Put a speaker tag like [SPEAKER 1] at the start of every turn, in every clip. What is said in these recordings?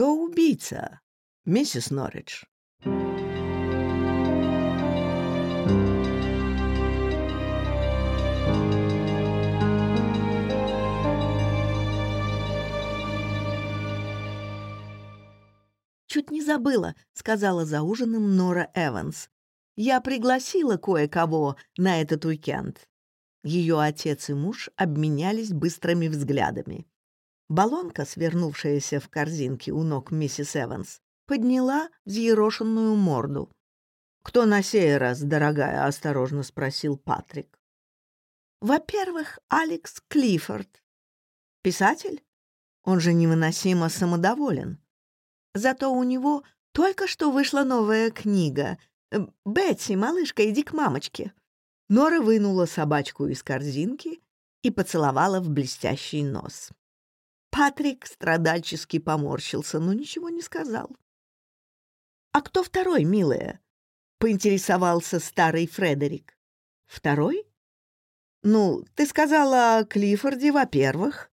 [SPEAKER 1] кто убийца? Миссис Норридж.
[SPEAKER 2] «Чуть не забыла», — сказала за ужином Нора Эванс. «Я пригласила кое-кого на этот уикенд». Ее отец и муж обменялись быстрыми взглядами. Балонка, свернувшаяся в корзинке у ног миссис Эванс, подняла взъерошенную морду. «Кто на сей раз, дорогая?» — осторожно спросил Патрик. «Во-первых, Алекс Клиффорд. Писатель? Он же невыносимо самодоволен. Зато у него только что вышла новая книга. Э, «Бетси, малышка, иди к мамочке». Нора вынула собачку из корзинки и поцеловала в блестящий нос. Патрик страдальчески поморщился, но ничего не сказал. «А кто второй, милая?» — поинтересовался старый Фредерик. «Второй? Ну, ты сказала о Клиффорде, во-первых,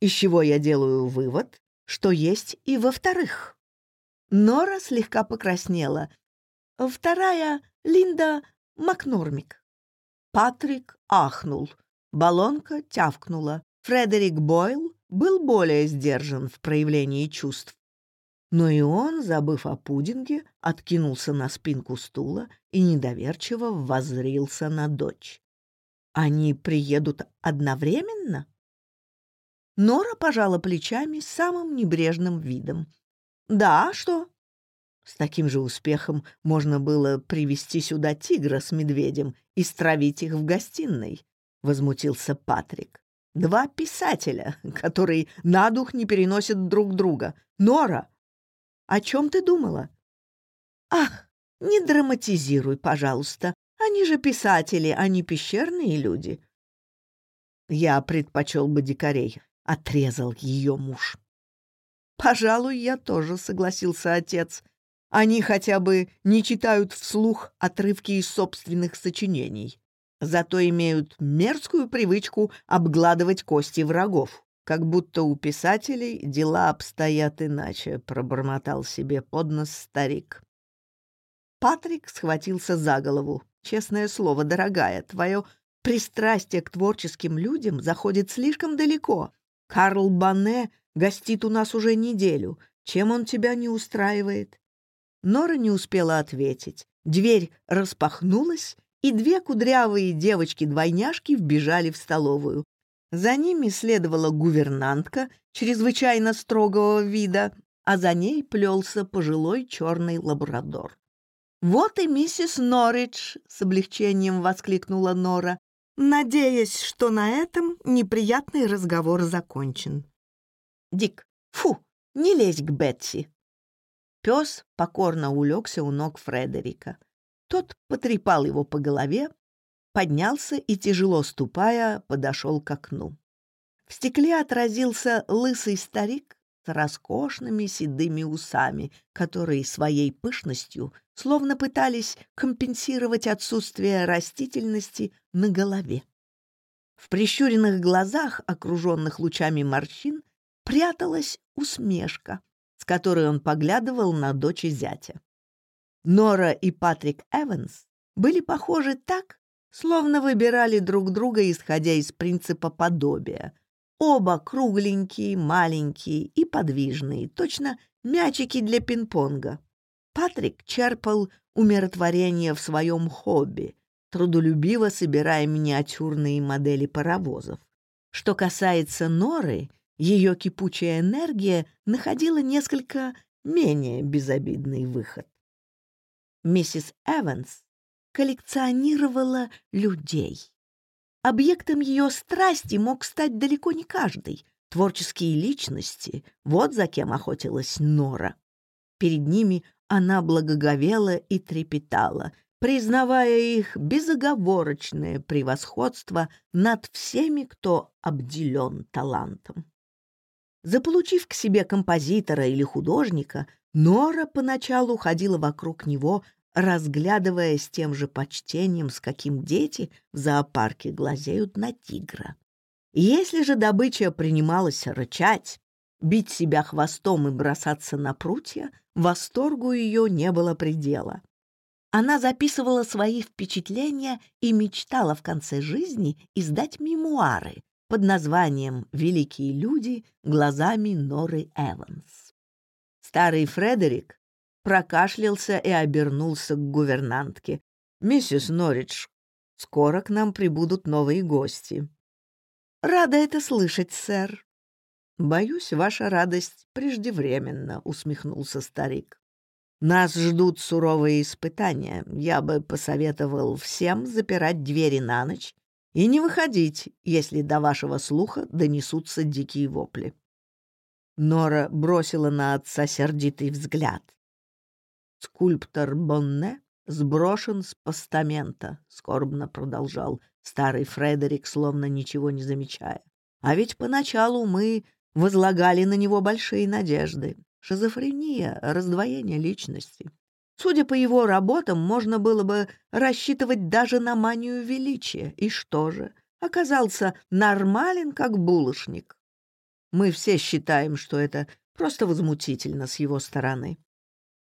[SPEAKER 2] из чего я делаю вывод, что есть и во-вторых. Нора слегка покраснела. Вторая — Линда Макнормик. Патрик ахнул. Балонка тявкнула. Фредерик Бойл был более сдержан в проявлении чувств. Но и он, забыв о пудинге, откинулся на спинку стула и недоверчиво воззрился на дочь. «Они приедут одновременно?» Нора пожала плечами с самым небрежным видом. «Да, что?» С таким же успехом можно было привести сюда тигра с медведем и стравить их в гостиной, — возмутился Патрик. «Два писателя, которые на дух не переносят друг друга. Нора, о чем ты думала?» «Ах, не драматизируй, пожалуйста. Они же писатели, а не пещерные люди». «Я предпочел бы дикарей», отрезал ее муж. «Пожалуй, я тоже», — согласился отец. «Они хотя бы не читают вслух отрывки из собственных сочинений, зато имеют мерзкую привычку обгладывать кости врагов, как будто у писателей дела обстоят иначе», — пробормотал себе под нос старик. Патрик схватился за голову. «Честное слово, дорогая, твое пристрастие к творческим людям заходит слишком далеко. Карл Банне гостит у нас уже неделю. Чем он тебя не устраивает?» Нора не успела ответить. Дверь распахнулась, и две кудрявые девочки-двойняшки вбежали в столовую. За ними следовала гувернантка чрезвычайно строгого вида, а за ней плелся пожилой черный лабрадор. «Вот и миссис Норридж!» — с облегчением воскликнула Нора, надеясь, что на этом неприятный разговор закончен. «Дик, фу, не лезь к Бетси!» Пес покорно улегся у ног Фредерика — Тот потрепал его по голове, поднялся и, тяжело ступая, подошел к окну. В стекле отразился лысый старик с роскошными седыми усами, которые своей пышностью словно пытались компенсировать отсутствие растительности на голове. В прищуренных глазах, окруженных лучами морщин, пряталась усмешка, с которой он поглядывал на дочь и зятя. Нора и Патрик Эванс были похожи так, словно выбирали друг друга, исходя из принципа подобия. Оба кругленькие, маленькие и подвижные, точно мячики для пинг-понга. Патрик черпал умиротворение в своем хобби, трудолюбиво собирая миниатюрные модели паровозов. Что касается Норы, ее кипучая энергия находила несколько менее безобидный выход. Миссис Эванс коллекционировала людей. Объектом ее страсти мог стать далеко не каждый. Творческие личности — вот за кем охотилась Нора. Перед ними она благоговела и трепетала, признавая их безоговорочное превосходство над всеми, кто обделен талантом. Заполучив к себе композитора или художника, Нора поначалу ходила вокруг него, разглядывая с тем же почтением, с каким дети в зоопарке глазеют на тигра. Если же добыча принималась рычать, бить себя хвостом и бросаться на прутья, восторгу ее не было предела. Она записывала свои впечатления и мечтала в конце жизни издать мемуары под названием «Великие люди» глазами Норы Эванс. Старый Фредерик прокашлялся и обернулся к гувернантке. «Миссис Норридж, скоро к нам прибудут новые гости». «Рада это слышать, сэр». «Боюсь, ваша радость преждевременна», — усмехнулся старик. «Нас ждут суровые испытания. Я бы посоветовал всем запирать двери на ночь и не выходить, если до вашего слуха донесутся дикие вопли». Нора бросила на отца сердитый взгляд. скульптор Бонне сброшен с постамента, скорбно продолжал старый Фредерик, словно ничего не замечая. А ведь поначалу мы возлагали на него большие надежды. Шизофрения, раздвоение личности. Судя по его работам, можно было бы рассчитывать даже на манию величия. И что же? Оказался нормален, как булочник. Мы все считаем, что это просто возмутительно с его стороны.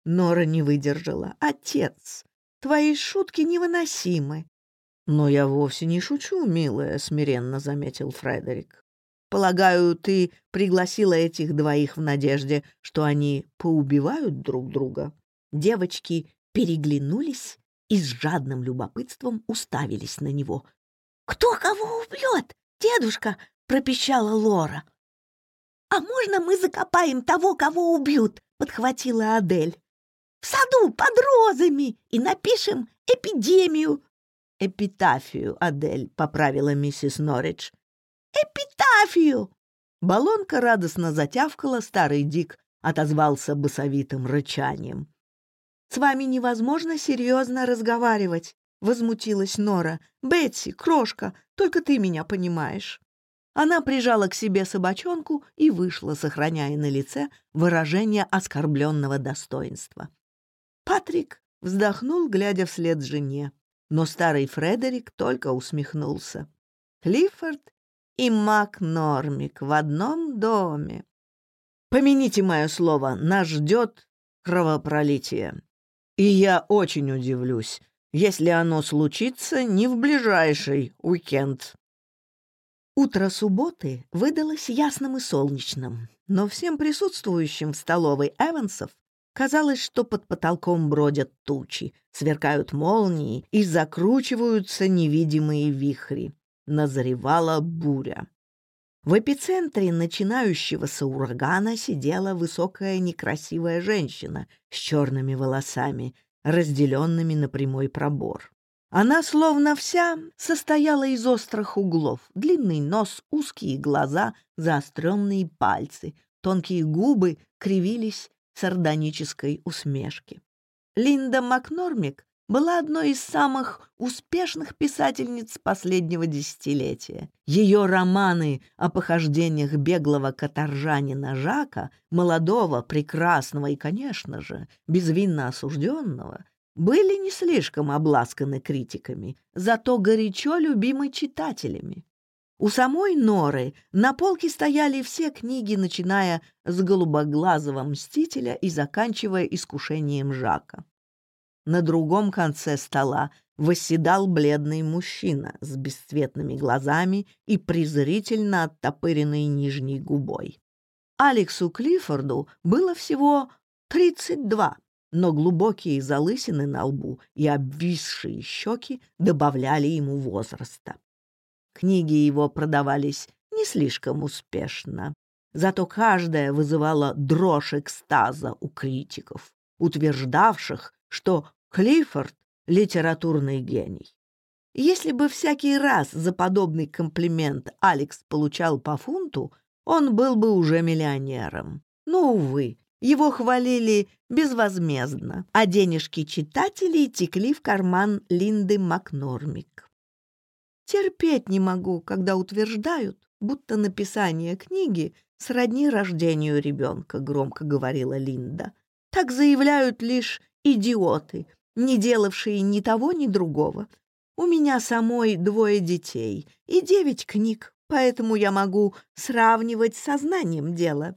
[SPEAKER 2] Нора не выдержала. «Отец, твои шутки невыносимы». «Но я вовсе не шучу, милая», — смиренно заметил Фредерик. «Полагаю, ты пригласила этих двоих в надежде, что они поубивают друг друга?» Девочки переглянулись и с жадным любопытством уставились на него. «Кто кого убьет, дедушка?» — пропищала Лора. «А можно мы закопаем того, кого убьют?» — подхватила Адель. «В саду под розами и напишем эпидемию». «Эпитафию, Адель», — поправила миссис Норридж. «Эпитафию!» Баллонка радостно затявкала, старый Дик отозвался басовитым рычанием. «С вами невозможно серьезно разговаривать», — возмутилась Нора. «Бетси, крошка, только ты меня понимаешь». Она прижала к себе собачонку и вышла, сохраняя на лице выражение оскорбленного достоинства. Патрик вздохнул, глядя вслед жене, но старый Фредерик только усмехнулся. Клиффорд и Мак Нормик в одном доме. Помяните мое слово, нас ждет кровопролитие. И я очень удивлюсь, если оно случится не в ближайший уикенд. Утро субботы выдалось ясным и солнечным, но всем присутствующим в столовой Эвансов казалось, что под потолком бродят тучи, сверкают молнии и закручиваются невидимые вихри. Назревала буря. В эпицентре начинающегося урагана сидела высокая некрасивая женщина с черными волосами, разделенными на прямой пробор. Она словно вся состояла из острых углов. Длинный нос, узкие глаза, заостренные пальцы, тонкие губы кривились в сардонической усмешке. Линда Макнормик была одной из самых успешных писательниц последнего десятилетия. Ее романы о похождениях беглого каторжанина Жака, молодого, прекрасного и, конечно же, безвинно осужденного, были не слишком обласканы критиками, зато горячо любимы читателями. У самой Норы на полке стояли все книги, начиная с «Голубоглазого мстителя» и заканчивая «Искушением Жака». На другом конце стола восседал бледный мужчина с бесцветными глазами и презрительно оттопыренной нижней губой. Алексу Клиффорду было всего тридцать два но глубокие залысины на лбу и обвисшие щеки добавляли ему возраста. Книги его продавались не слишком успешно. Зато каждая вызывала дрожь экстаза у критиков, утверждавших, что Клиффорд — литературный гений. Если бы всякий раз за подобный комплимент Алекс получал по фунту, он был бы уже миллионером. Но, увы, его хвалили безвозмездно, а денежки читателей текли в карман Линды Макнормик. «Терпеть не могу, когда утверждают, будто написание книги сродни рождению ребенка», — громко говорила Линда. «Так заявляют лишь идиоты, не делавшие ни того, ни другого. У меня самой двое детей и девять книг, поэтому я могу сравнивать со знанием дела.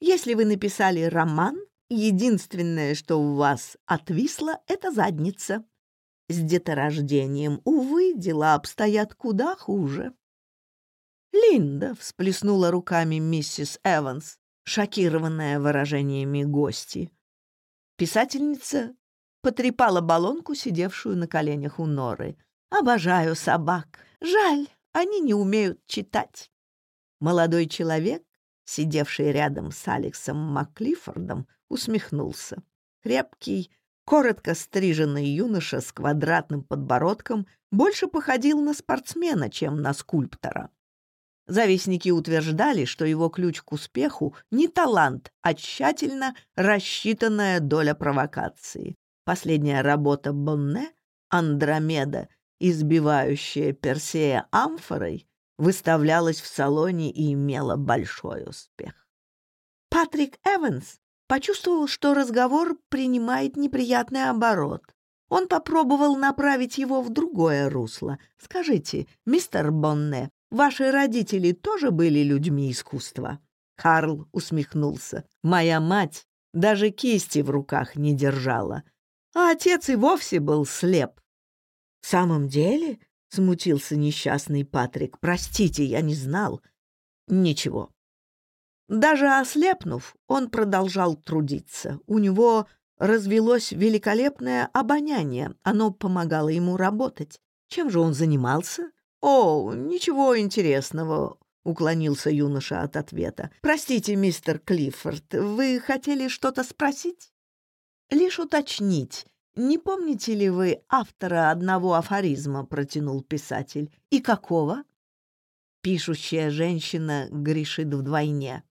[SPEAKER 2] Если вы написали роман, единственное, что у вас отвисло, — это задница. С с деторождением, увы, дела обстоят куда хуже. «Линда!» — всплеснула руками миссис Эванс, шокированная выражениями гости. Писательница потрепала баллонку, сидевшую на коленях у Норы. «Обожаю собак. Жаль, они не умеют читать». Молодой человек, сидевший рядом с Алексом Макклифордом, усмехнулся. Крепкий, Коротко стриженный юноша с квадратным подбородком больше походил на спортсмена, чем на скульптора. Завистники утверждали, что его ключ к успеху не талант, а тщательно рассчитанная доля провокации. Последняя работа Бонне «Андромеда», избивающая Персея амфорой, выставлялась в салоне и имела большой успех. Патрик Эванс почувствовал, что разговор принимает неприятный оборот. Он попробовал направить его в другое русло. «Скажите, мистер Бонне, ваши родители тоже были людьми искусства?» Карл усмехнулся. «Моя мать даже кисти в руках не держала, а отец и вовсе был слеп». «В самом деле?» — смутился несчастный Патрик. «Простите, я не знал». «Ничего, даже ослепнув, он продолжал трудиться. У него развелось великолепное обоняние, оно помогало ему работать. Чем же он занимался? «О, ничего интересного», — уклонился юноша от ответа. «Простите, мистер Клиффорд, вы хотели что-то спросить?» «Лишь уточнить, не помните ли вы автора одного афоризма?» — протянул писатель. «И какого?» Пишущая женщина грешит вдвойне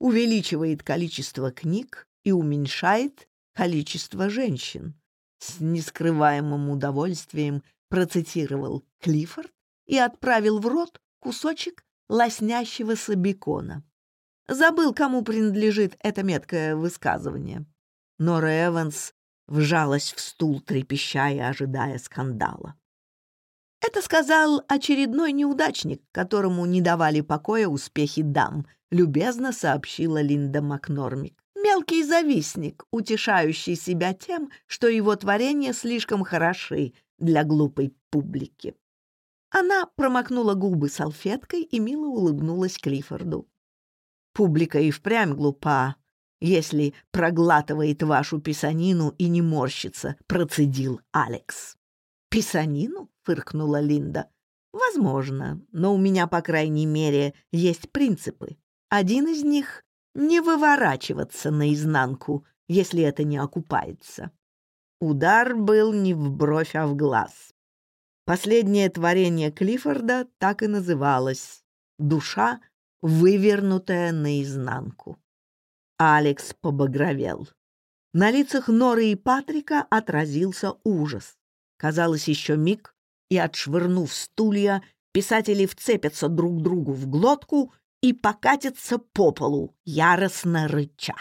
[SPEAKER 2] увеличивает количество книг и уменьшает количество женщин. С нескрываемым удовольствием процитировал Клиффорд и отправил в рот кусочек лоснящегося бекона. Забыл, кому принадлежит это меткое высказывание. Но Эванс вжалась в стул, трепещая, ожидая скандала. Это сказал очередной неудачник, которому не давали покоя успехи дам, любезно сообщила Линда Макнормик. Мелкий завистник, утешающий себя тем, что его творения слишком хороши для глупой публики. Она промокнула губы салфеткой и мило улыбнулась Клиффорду. «Публика и впрямь глупа, если проглатывает вашу писанину и не морщится», — процедил Алекс. «Писанину?» — фыркнула Линда. «Возможно, но у меня, по крайней мере, есть принципы. Один из них — не выворачиваться наизнанку, если это не окупается». Удар был не в бровь, а в глаз. Последнее творение Клиффорда так и называлось «Душа, вывернутая наизнанку». Алекс побагровел. На лицах Норы и Патрика отразился ужас. Казалось, еще миг, и, отшвырнув стулья, писатели вцепятся друг другу в глотку и покатятся по полу, яростно рыча.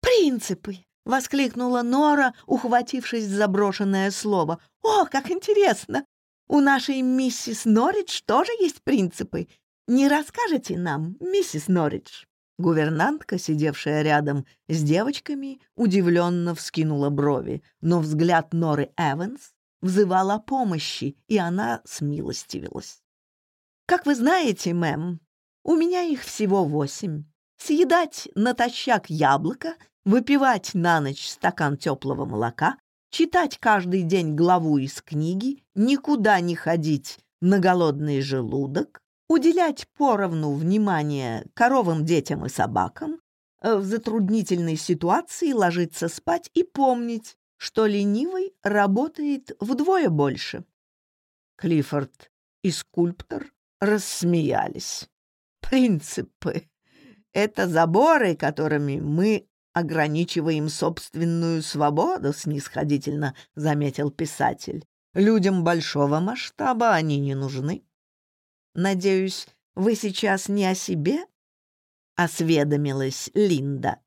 [SPEAKER 2] «Принципы!» — воскликнула Нора, ухватившись за брошенное слово. «О, как интересно! У нашей миссис Норридж тоже есть принципы. Не расскажете нам, миссис Норридж?» Гувернантка, сидевшая рядом с девочками, удивленно вскинула брови, но взгляд Норы Эванс взывал о помощи, и она смилостивилась. «Как вы знаете, мэм, у меня их всего восемь. Съедать натощак яблоко, выпивать на ночь стакан теплого молока, читать каждый день главу из книги, никуда не ходить на голодный желудок, уделять поровну внимания коровам, детям и собакам, в затруднительной ситуации ложиться спать и помнить, что ленивый работает вдвое больше. Клиффорд и скульптор рассмеялись. Принципы — это заборы, которыми мы ограничиваем собственную свободу, снисходительно заметил писатель. Людям большого масштаба они не нужны. Надеюсь, вы сейчас не о себе? Осведомилась Линда.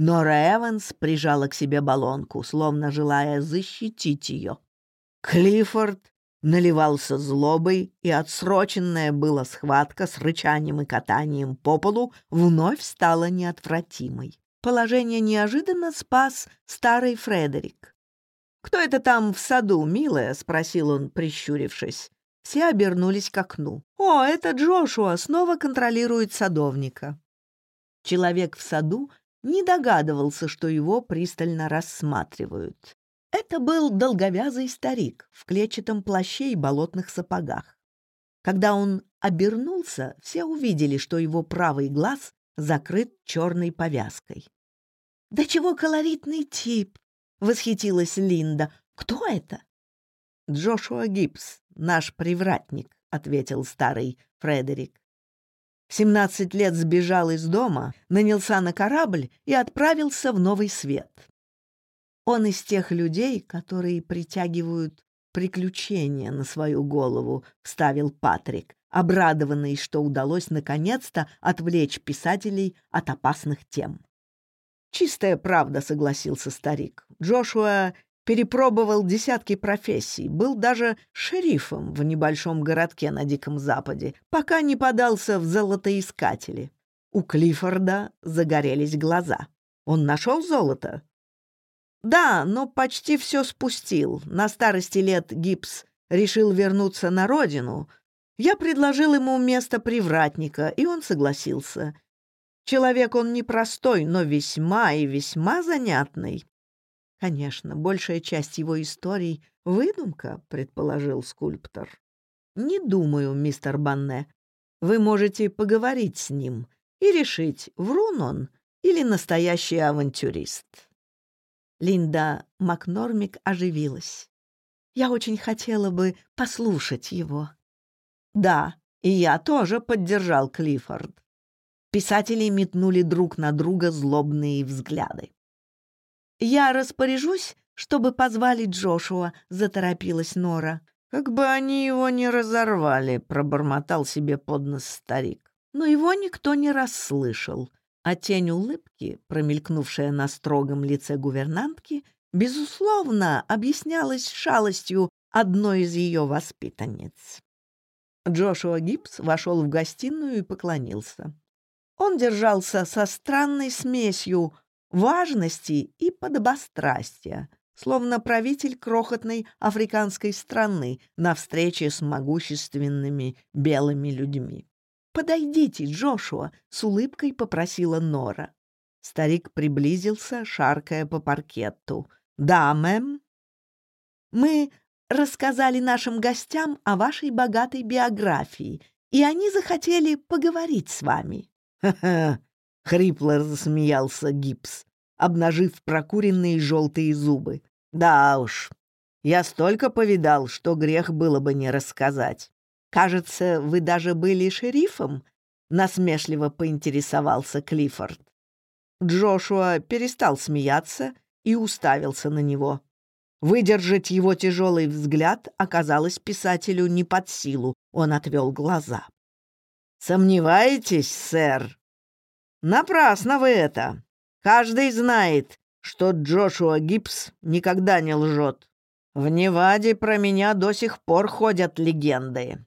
[SPEAKER 2] Нора Эванс прижала к себе баллонку, словно желая защитить ее. Клиффорд наливался злобой, и отсроченная была схватка с рычанием и катанием по полу вновь стала неотвратимой. Положение неожиданно спас старый Фредерик. «Кто это там в саду, милая?» — спросил он, прищурившись. Все обернулись к окну. «О, это Джошуа снова контролирует садовника». не догадывался, что его пристально рассматривают. Это был долговязый старик в клетчатом плаще и болотных сапогах. Когда он обернулся, все увидели, что его правый глаз закрыт черной повязкой. «Да чего колоритный тип!» — восхитилась Линда. «Кто это?» «Джошуа Гибс, наш привратник», — ответил старый Фредерик. В семнадцать лет сбежал из дома, нанялся на корабль и отправился в Новый Свет. Он из тех людей, которые притягивают приключения на свою голову, вставил Патрик, обрадованный, что удалось наконец-то отвлечь писателей от опасных тем. «Чистая правда», — согласился старик. «Джошуа перепробовал десятки профессий, был даже шерифом в небольшом городке на Диком Западе, пока не подался в золотоискатели. У Клиффорда загорелись глаза. Он нашел золото, да, но почти все спустил. На старости лет Гипс решил вернуться на родину. Я предложил ему место привратника, и он согласился. Человек он непростой, но весьма и весьма занятный. Конечно, большая часть его историй — выдумка, — предположил скульптор. «Не думаю, мистер Банне. Вы можете поговорить с ним и решить, врун он или настоящий авантюрист». Линда Макнормик оживилась. «Я очень хотела бы послушать его». «Да, и я тоже поддержал Клиффорд». Писатели метнули друг на друга злобные взгляды. «Я распоряжусь, чтобы позвали Джошуа», — заторопилась Нора. «Как бы они его не разорвали», — пробормотал себе под нос старик. Но его никто не расслышал, а тень улыбки, промелькнувшая на строгом лице гувернантки, безусловно, объяснялась шалостью одной из ее воспитанниц. Джошуа Гибс вошел в гостиную и поклонился. Он держался со странной смесью важности и подобострастия, словно правитель крохотной африканской страны на встрече с могущественными белыми людьми. «Подойдите, Джошуа!» — с улыбкой попросила Нора. Старик приблизился, шаркая по паркету. «Да, мэм?» «Мы рассказали нашим гостям о вашей богатой биографии, и они захотели поговорить с вами».
[SPEAKER 1] «Ха-ха!» — хрипло засмеялся Гипс, обнажив прокуренные желтые зубы. «Да уж, я столько повидал, что грех было бы не рассказать. Кажется, вы даже были шерифом?» — насмешливо поинтересовался Клиффорд. Джошуа перестал смеяться и уставился на него. Выдержать его тяжелый взгляд оказалось писателю не под силу, он отвел глаза. «Сомневаетесь, сэр?» «Напрасно вы это. Каждый знает, что Джошуа Гибс никогда не лжет. В Неваде про меня до сих пор ходят легенды.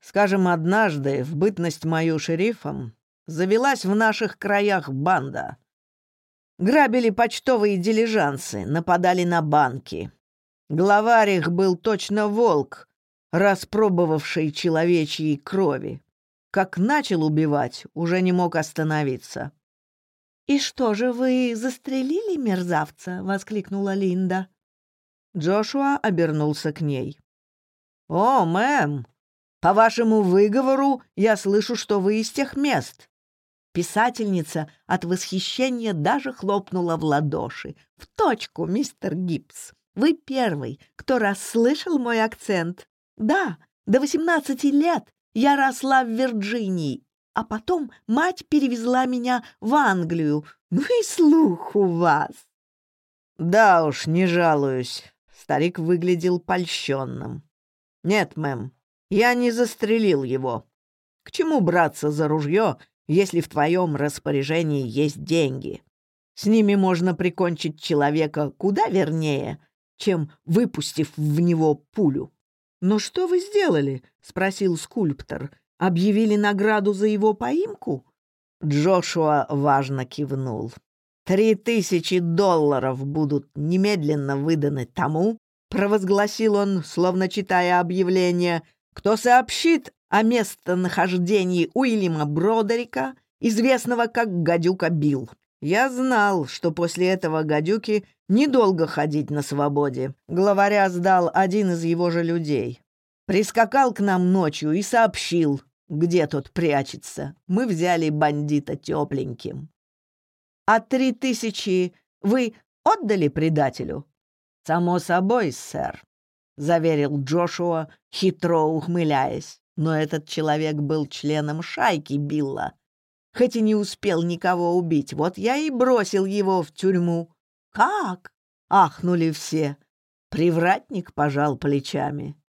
[SPEAKER 1] Скажем, однажды, в бытность мою шерифом, завелась в наших краях банда. Грабили почтовые дилижансы, нападали на банки. Главарь их был точно волк, распробовавший человечьей крови. как начал убивать, уже не мог остановиться.
[SPEAKER 2] «И что же, вы застрелили мерзавца?» — воскликнула Линда.
[SPEAKER 1] Джошуа обернулся к ней. «О, мэм, по вашему выговору я слышу, что вы из тех мест».
[SPEAKER 2] Писательница от восхищения даже хлопнула в ладоши. «В точку, мистер Гибс! Вы первый, кто расслышал мой акцент. Да, до восемнадцати лет я росла в Вирджинии, а потом мать перевезла меня в Англию. Ну и слух у вас!»
[SPEAKER 1] «Да уж, не жалуюсь», — старик выглядел польщенным. «Нет, мэм, я не застрелил его. К чему браться за ружье, если в твоем распоряжении есть деньги? С ними можно прикончить человека куда вернее, чем выпустив в него пулю».
[SPEAKER 2] «Но что вы сделали?» — спросил скульптор. «Объявили награду за его поимку?»
[SPEAKER 1] Джошуа важно кивнул. «Три тысячи долларов будут немедленно выданы тому, — провозгласил он, словно читая объявление, — кто сообщит о местонахождении Уильяма Бродерика, известного как Гадюка Билл. Я знал, что после этого гадюки недолго ходить на свободе. Главаря сдал один из его же людей. Прискакал к нам ночью и сообщил, где тот прячется. Мы взяли бандита тепленьким. А три тысячи вы отдали предателю? Само собой, сэр, заверил Джошуа, хитро ухмыляясь. Но этот человек был членом шайки Билла. Хоть и не успел никого убить, вот я и бросил его в тюрьму. «Как?» ахнули все. Привратник пожал плечами.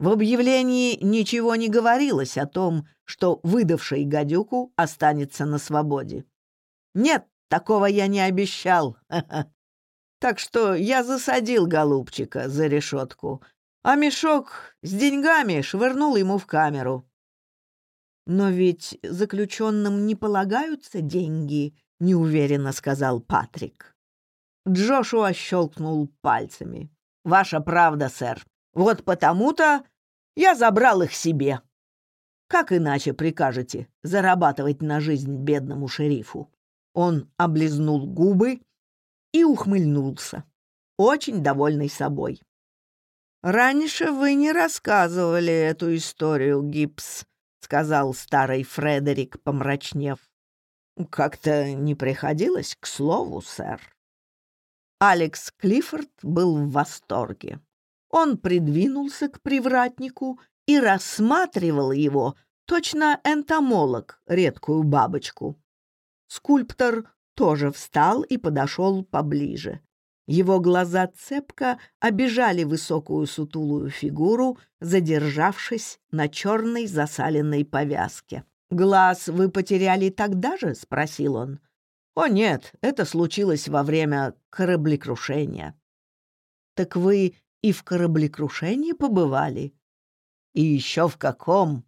[SPEAKER 1] В объявлении ничего не говорилось о том, что выдавший гадюку останется на свободе. «Нет, такого я не обещал. Так что я засадил голубчика за решетку, а мешок с деньгами швырнул ему в камеру». «Но ведь заключенным не полагаются деньги», — неуверенно сказал Патрик. Джошуа щелкнул пальцами. «Ваша правда, сэр. Вот потому-то я забрал их себе. Как иначе прикажете зарабатывать на жизнь бедному шерифу?» Он облизнул губы и ухмыльнулся, очень довольный собой. «Раньше вы не рассказывали эту историю, Гипс», — сказал старый Фредерик, помрачнев. «Как-то не приходилось к слову, сэр». Алекс Клиффорд был в восторге. Он придвинулся к привратнику и рассматривал его, точно энтомолог, редкую бабочку. Скульптор тоже встал и подошел поближе. Его глаза цепко обижали высокую сутулую фигуру, задержавшись на черной засаленной повязке. «Глаз вы потеряли тогда же?» — спросил он. — «О нет, это случилось во время кораблекрушения». «Так вы и в кораблекрушении побывали?» «И еще в каком?»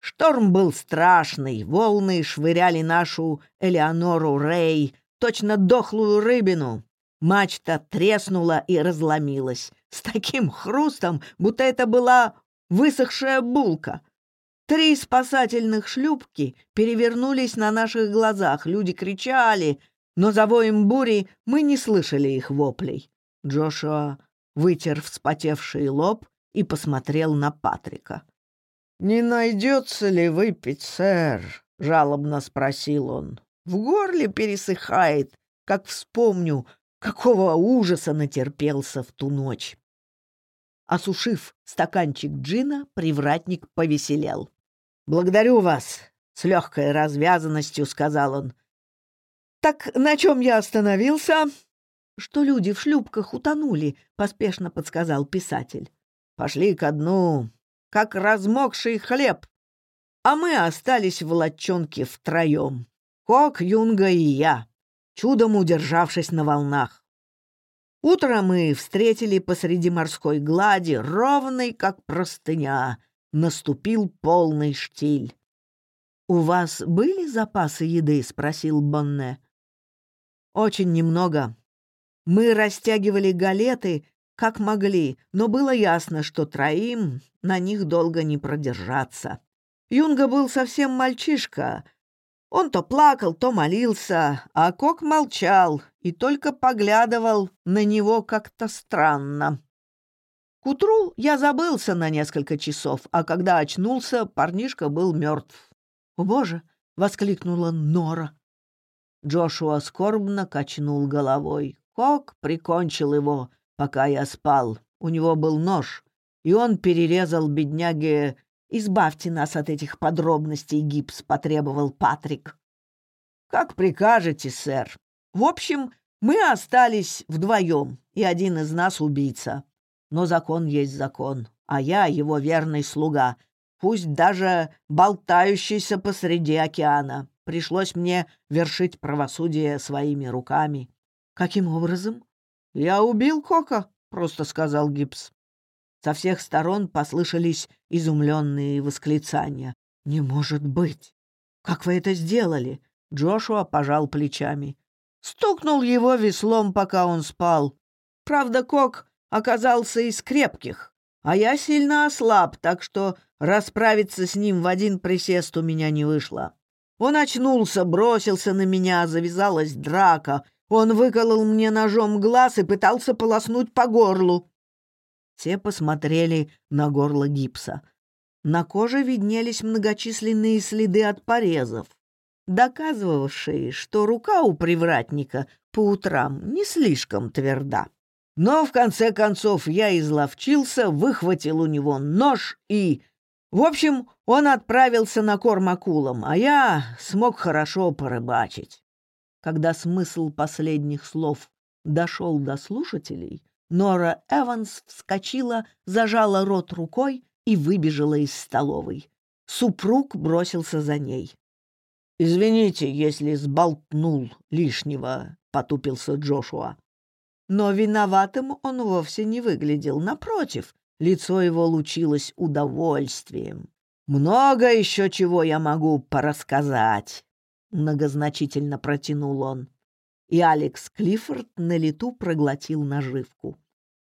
[SPEAKER 1] Шторм был страшный, волны швыряли нашу Элеонору Рей, точно дохлую рыбину. Мачта треснула и разломилась с таким хрустом, будто это была высохшая булка — Три спасательных шлюпки перевернулись на наших глазах, люди кричали, но за воем бури мы не слышали их воплей. Джошуа вытер вспотевший лоб и посмотрел на Патрика. «Не найдется ли выпить, сэр?» — жалобно спросил он. «В горле пересыхает, как вспомню, Какого ужаса натерпелся в ту ночь! Осушив стаканчик джина, привратник повеселел. «Благодарю вас!» — с легкой развязанностью сказал он. «Так на чем я остановился?» «Что люди в шлюпках утонули», — поспешно подсказал писатель. «Пошли ко дну, как размокший хлеб, а мы остались в лодчонке втроем. Кок, Юнга и я чудом удержавшись на волнах. Утром мы встретили посреди морской глади, ровной, как простыня, наступил полный штиль. «У вас были запасы еды?» — спросил Бонне. «Очень немного. Мы растягивали галеты, как могли, но было ясно, что троим на них долго не продержаться. Юнга был совсем мальчишка. Он то плакал, то молился, а Кок молчал и только поглядывал на него как-то странно. К утру я забылся на несколько часов, а когда очнулся, парнишка был мертв. «О, Боже!» — воскликнула Нора. Джошуа скорбно качнул головой. Кок прикончил его, пока я спал. У него был нож, и он перерезал бедняге «Избавьте нас от этих подробностей, Гипс», — потребовал Патрик. «Как прикажете, сэр. В общем, мы остались вдвоем, и один из нас убийца. Но закон есть закон, а я его верный слуга, пусть даже болтающийся посреди океана. Пришлось мне вершить правосудие своими руками. Каким образом? Я убил Кока, просто сказал Гипс. Со всех сторон послышались изумленные восклицания. «Не может быть! Как вы это сделали?» Джошуа пожал плечами. Стукнул его веслом, пока он спал. Правда, Кок оказался из крепких, а я сильно ослаб, так что расправиться с ним в один присест у меня не вышло. Он очнулся, бросился на меня, завязалась драка. Он выколол мне ножом глаз и пытался полоснуть по горлу. Все посмотрели на горло гипса. На коже виднелись многочисленные следы от порезов, доказывавшие, что рука у привратника по утрам не слишком тверда. Но в конце концов я изловчился, выхватил у него нож и... В общем, он отправился на корм акулам, а я смог хорошо порыбачить. Когда смысл последних слов дошел до слушателей, Нора Эванс вскочила, зажала рот рукой и выбежала из столовой. Супруг бросился за ней. «Извините, если сболтнул лишнего», — потупился Джошуа. Но виноватым он вовсе не выглядел. Напротив, лицо его лучилось удовольствием. «Много еще чего я могу порассказать», — многозначительно протянул он. И Алекс Клиффорд на лету проглотил наживку.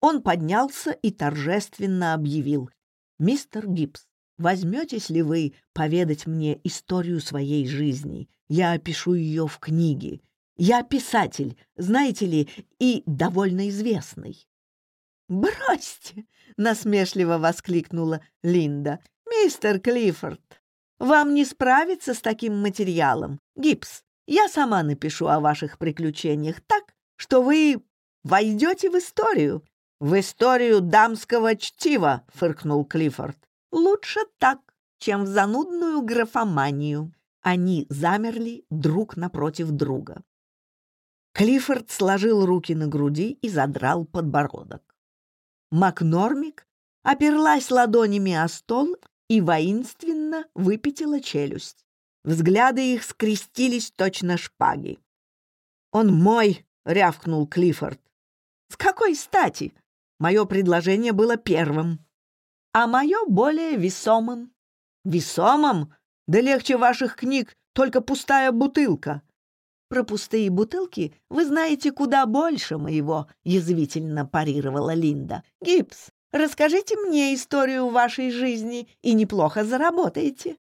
[SPEAKER 1] Он поднялся и торжественно объявил. «Мистер Гибс, возьметесь ли вы поведать мне историю своей жизни? Я опишу ее в книге. Я писатель, знаете ли, и довольно известный». «Бросьте!» — насмешливо воскликнула Линда. «Мистер Клиффорд, вам не справиться с таким материалом. Гипс, я сама напишу о ваших приключениях так, что вы войдете в историю». «В историю дамского чтива», — фыркнул Клиффорд. «Лучше так, чем в занудную графоманию». Они замерли друг напротив друга. Клиффорд сложил руки на груди и задрал подбородок. Макнормик оперлась ладонями о стол и воинственно выпятила челюсть. Взгляды их скрестились точно шпаги. «Он мой!» — рявкнул Клиффорд. «С какой стати?» Мое предложение было первым, а мое более весомым. «Весомым? Да легче ваших книг, только пустая бутылка!» «Про Про пустые бутылки вы знаете куда больше моего», — язвительно парировала Линда. «Гипс, расскажите мне историю вашей жизни и неплохо заработаете».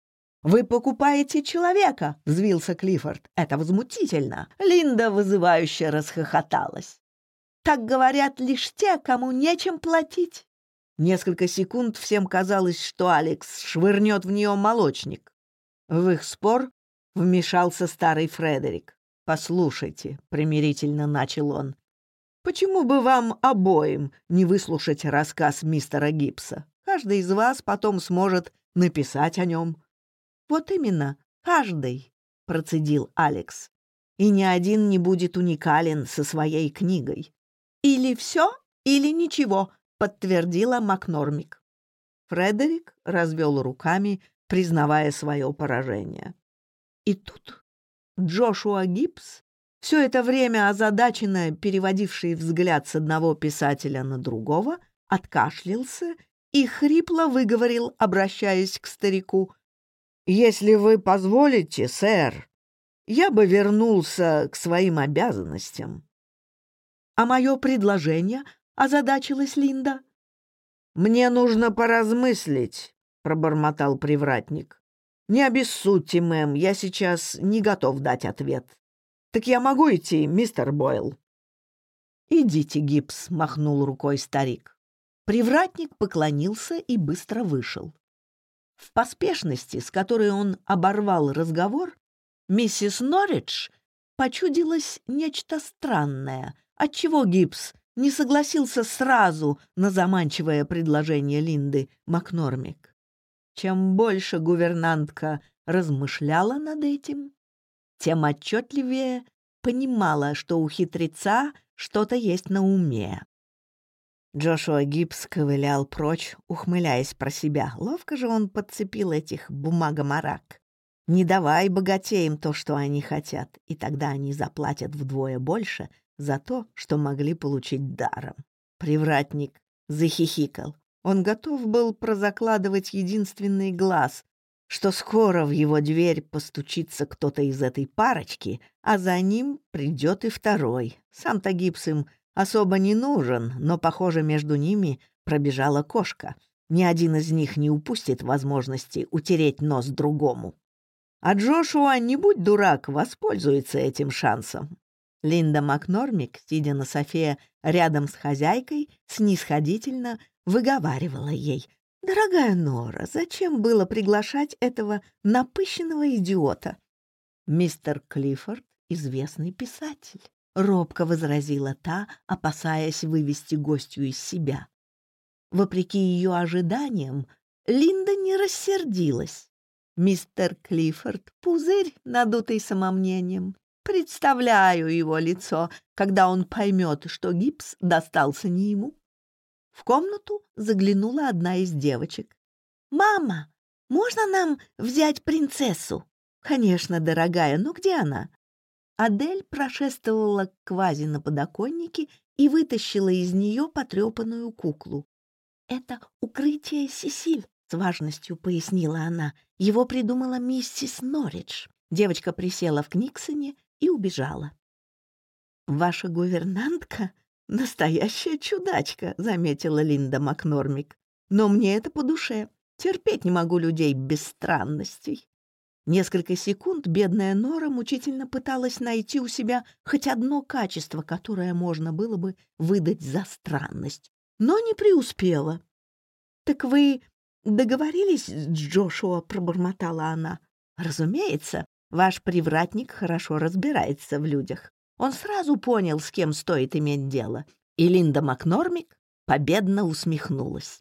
[SPEAKER 1] «Вы покупаете человека!» — взвился Клиффорд. «Это возмутительно!» Линда вызывающе расхохоталась. «Так говорят лишь те, кому нечем платить!» Несколько секунд всем казалось, что Алекс швырнет в нее молочник. В их спор вмешался старый Фредерик. «Послушайте», — примирительно начал он, «почему бы вам обоим не выслушать рассказ мистера Гибса? Каждый из вас потом сможет написать о нем. «Вот именно, каждый», — процедил Алекс. «И ни один не будет уникален со своей книгой. Или все, или ничего», — подтвердила Макнормик. Фредерик развел руками, признавая свое поражение. И тут Джошуа Гибс, все это время озадаченно переводивший взгляд с одного писателя на другого, откашлялся и хрипло выговорил, обращаясь к старику. «Если вы позволите, сэр, я бы вернулся к своим обязанностям». «А мое предложение?» — озадачилась Линда. «Мне нужно поразмыслить», — пробормотал привратник. «Не обессудьте, мэм, я сейчас не готов дать ответ. Так я могу идти, мистер Бойл?» «Идите, Гипс», — махнул рукой старик. Привратник поклонился и быстро вышел. В поспешности, с которой он оборвал разговор, миссис Норридж почудилось нечто странное, отчего Гибс не согласился сразу на заманчивое предложение Линды Макнормик. Чем больше гувернантка размышляла над этим, тем отчетливее понимала, что у хитреца что-то есть на уме. Джошуа Гибс ковылял прочь, ухмыляясь про себя. Ловко же он подцепил этих бумагомарак. Не давай богатеям то, что они хотят, и тогда они заплатят вдвое больше за то, что могли получить даром. Привратник захихикал.
[SPEAKER 2] Он готов был прозакладывать единственный глаз, что скоро в его дверь постучится кто-то из этой парочки, а за ним придет и второй. Сам-то гипс им особо не нужен, но, похоже, между ними пробежала кошка. Ни один из них не упустит возможности утереть нос другому. А Джошуа, не будь дурак, воспользуется этим шансом. Линда Макнормик, сидя на софе рядом с хозяйкой, снисходительно выговаривала ей. «Дорогая Нора, зачем было приглашать этого напыщенного идиота?» «Мистер Клиффорд — известный писатель», — робко возразила та, опасаясь вывести гостью из себя. Вопреки ее ожиданиям, Линда не рассердилась. Мистер Клиффорд — пузырь, надутый самомнением. Представляю его лицо, когда он поймет, что гипс достался не ему. В комнату заглянула одна из девочек. «Мама, можно нам взять принцессу?» «Конечно, дорогая, но где она?» Адель прошествовала к квази на подоконнике и вытащила из нее потрепанную куклу. «Это укрытие Сесиль», — с важностью пояснила она. «Его придумала миссис Норридж». Девочка присела в Книксоне и убежала. «Ваша гувернантка?» настоящая чудачка», — заметила Линда Макнормик. «Но мне это по душе. Терпеть не могу людей без странностей». Несколько секунд бедная Нора мучительно пыталась найти у себя хоть одно качество, которое можно было бы выдать за странность, но не преуспела. «Так вы договорились с Джошуа?» — пробормотала она. «Разумеется, ваш привратник хорошо разбирается в людях. Он сразу понял, с кем стоит иметь дело, и Линда Макнормик победно усмехнулась.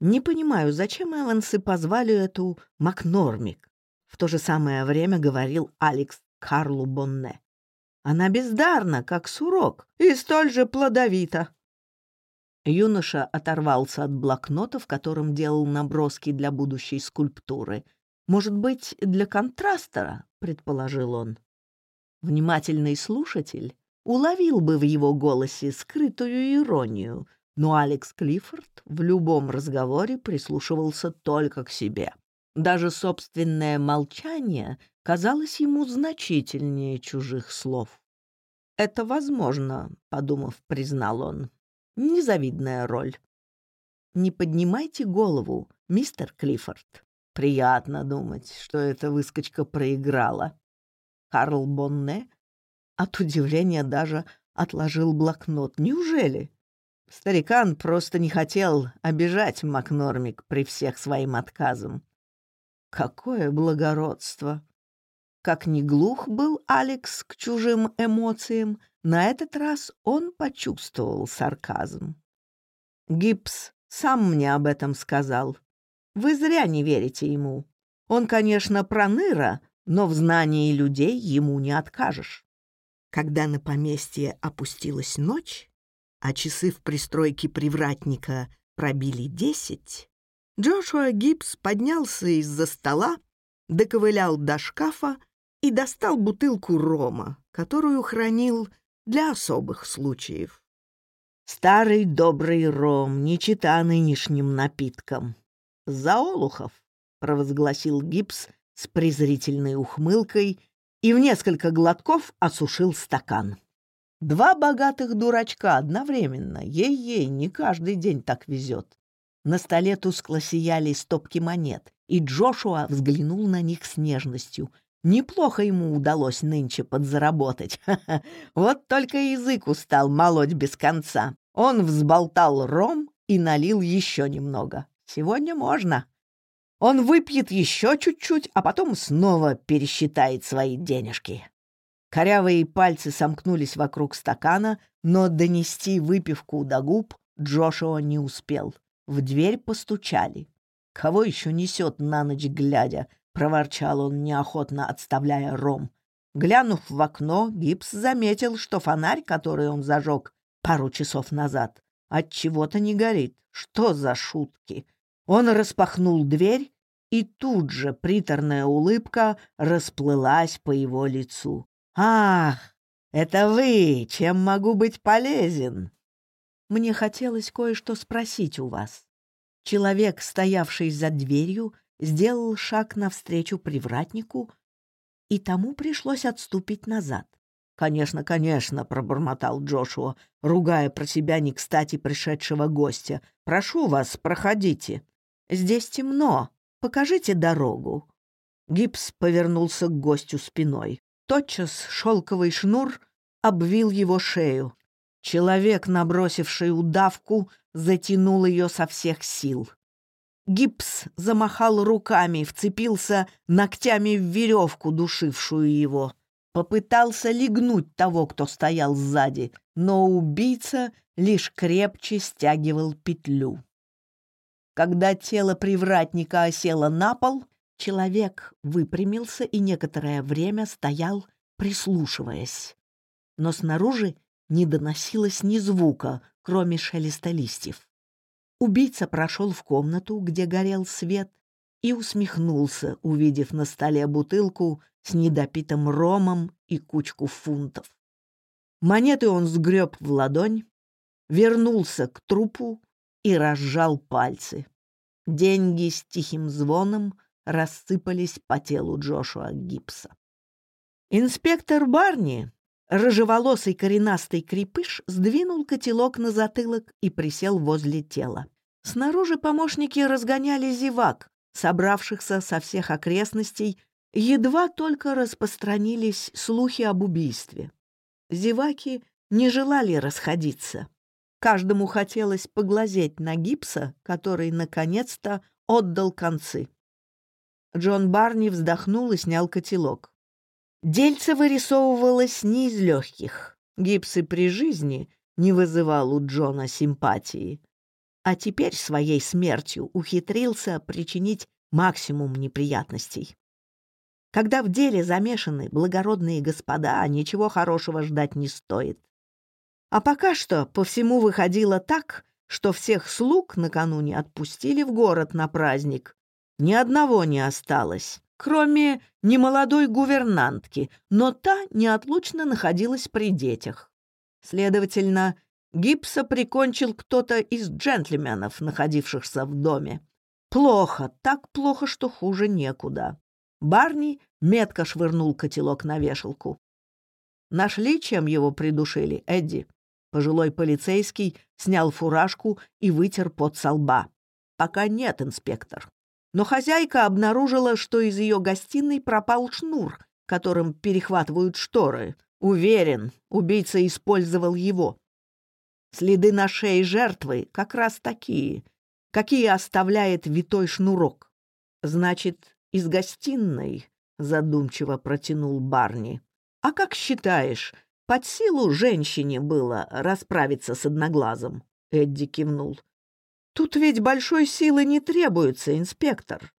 [SPEAKER 2] Не понимаю, зачем Эвансы позвали эту Макнормик? В то же самое время говорил Алекс Карлу Бонне. Она бездарна, как сурок, и столь же плодовита. Юноша оторвался от блокнота, в котором делал наброски для будущей скульптуры. «Может быть, для контрастера?» — предположил он. Внимательный слушатель уловил бы в его голосе скрытую иронию, но Алекс Клиффорд в любом разговоре прислушивался только к себе. Даже собственное молчание казалось ему значительнее чужих слов. «Это возможно», — подумав, признал он. «Незавидная роль». «Не поднимайте голову, мистер Клиффорд. Приятно думать, что эта выскочка проиграла. Карл Бонне от удивления даже отложил блокнот. Неужели? Старикан просто не хотел обижать Макнормик при всех своим отказам. Какое благородство! Как ни глух был Алекс к чужим эмоциям, на этот раз он почувствовал сарказм. «Гипс сам мне об этом сказал. Вы зря не верите ему. Он, конечно, проныра, но в знании людей ему не откажешь». Когда на поместье опустилась ночь, а часы в пристройке привратника пробили десять, Джошуа Гибс поднялся из-за стола, доковылял до шкафа и достал бутылку рома, которую хранил для особых случаев. Старый добрый ром, не чита нынешним напиткам. «Заолухов», — провозгласил Гипс с презрительной ухмылкой и в несколько глотков осушил стакан. Два богатых дурачка одновременно. Ей-ей, не каждый день так везет. На столе тускло сияли стопки монет, и Джошуа взглянул на них с нежностью, Неплохо ему удалось нынче подзаработать. Вот только язык устал молоть без конца. Он взболтал ром и налил еще немного. Сегодня можно. Он выпьет еще чуть-чуть, а потом снова пересчитает свои денежки. Корявые пальцы сомкнулись вокруг стакана, но донести выпивку до губ Джошуа не успел. В дверь постучали. Кого еще несет на ночь глядя? — проворчал он, неохотно отставляя ром. Глянув в окно, Гипс заметил, что фонарь, который он зажег пару часов назад, от чего то не горит. Что за шутки? Он распахнул дверь, и тут же приторная улыбка расплылась по его лицу. «Ах, это вы! Чем могу быть полезен?» «Мне хотелось кое-что спросить у вас». Человек, стоявший за дверью, сделал шаг навстречу привратнику, и тому пришлось отступить назад.
[SPEAKER 1] «Конечно, конечно», — пробормотал Джошуа, ругая про себя не кстати пришедшего гостя. «Прошу вас, проходите». «Здесь темно», покажите дорогу». Гипс повернулся к гостю спиной. Тотчас шелковый шнур обвил его шею. Человек, набросивший удавку, затянул ее со всех сил. Гипс замахал руками, вцепился ногтями в веревку, душившую его. Попытался легнуть того, кто стоял сзади, но убийца лишь крепче стягивал петлю. Когда тело привратника осело на пол, человек выпрямился и некоторое время стоял, прислушиваясь. Но снаружи не доносилось ни звука, кроме шелеста листьев. Убийца прошел в комнату, где горел свет, и усмехнулся, увидев на столе бутылку с недопитым ромом и кучку фунтов. Монеты он сгреб в ладонь, вернулся к трупу и разжал пальцы. Деньги с тихим звоном рассыпались по телу Джошуа Гибса. Инспектор Барни, рыжеволосый коренастый крепыш, сдвинул котелок на затылок и присел возле тела. Снаружи помощники разгоняли зевак, собравшихся со всех окрестностей, едва только распространились слухи об убийстве. Зеваки не желали расходиться. Каждому хотелось поглазеть на гипса, который, наконец-то, отдал концы. Джон Барни вздохнул и снял котелок. Дельце вырисовывалось не из легких. Гипсы при жизни не вызывал у Джона симпатии. А теперь своей смертью ухитрился причинить максимум неприятностей. Когда в деле замешаны благородные господа, а ничего хорошего ждать не стоит. А пока что по всему выходило так, что всех слуг накануне отпустили в город на праздник. Ни одного не осталось, кроме немолодой гувернантки, но та неотлучно находилась при детях. Следовательно, Гипса прикончил кто-то из джентльменов, находившихся в доме. Плохо, так плохо, что хуже некуда. Барни метко швырнул котелок на вешалку. Нашли, чем его придушили, Эдди. Пожилой полицейский снял фуражку и вытер пот со лба. «Пока нет, инспектор». Но хозяйка обнаружила, что из ее гостиной пропал шнур, которым перехватывают шторы. Уверен, убийца использовал его. Следы на шее жертвы как раз такие, какие оставляет витой шнурок. «Значит, из гостиной?» — задумчиво протянул Барни. «А как считаешь, под силу женщине было расправиться с одноглазым. Эдди кивнул. Тут ведь большой силы не требуется, инспектор.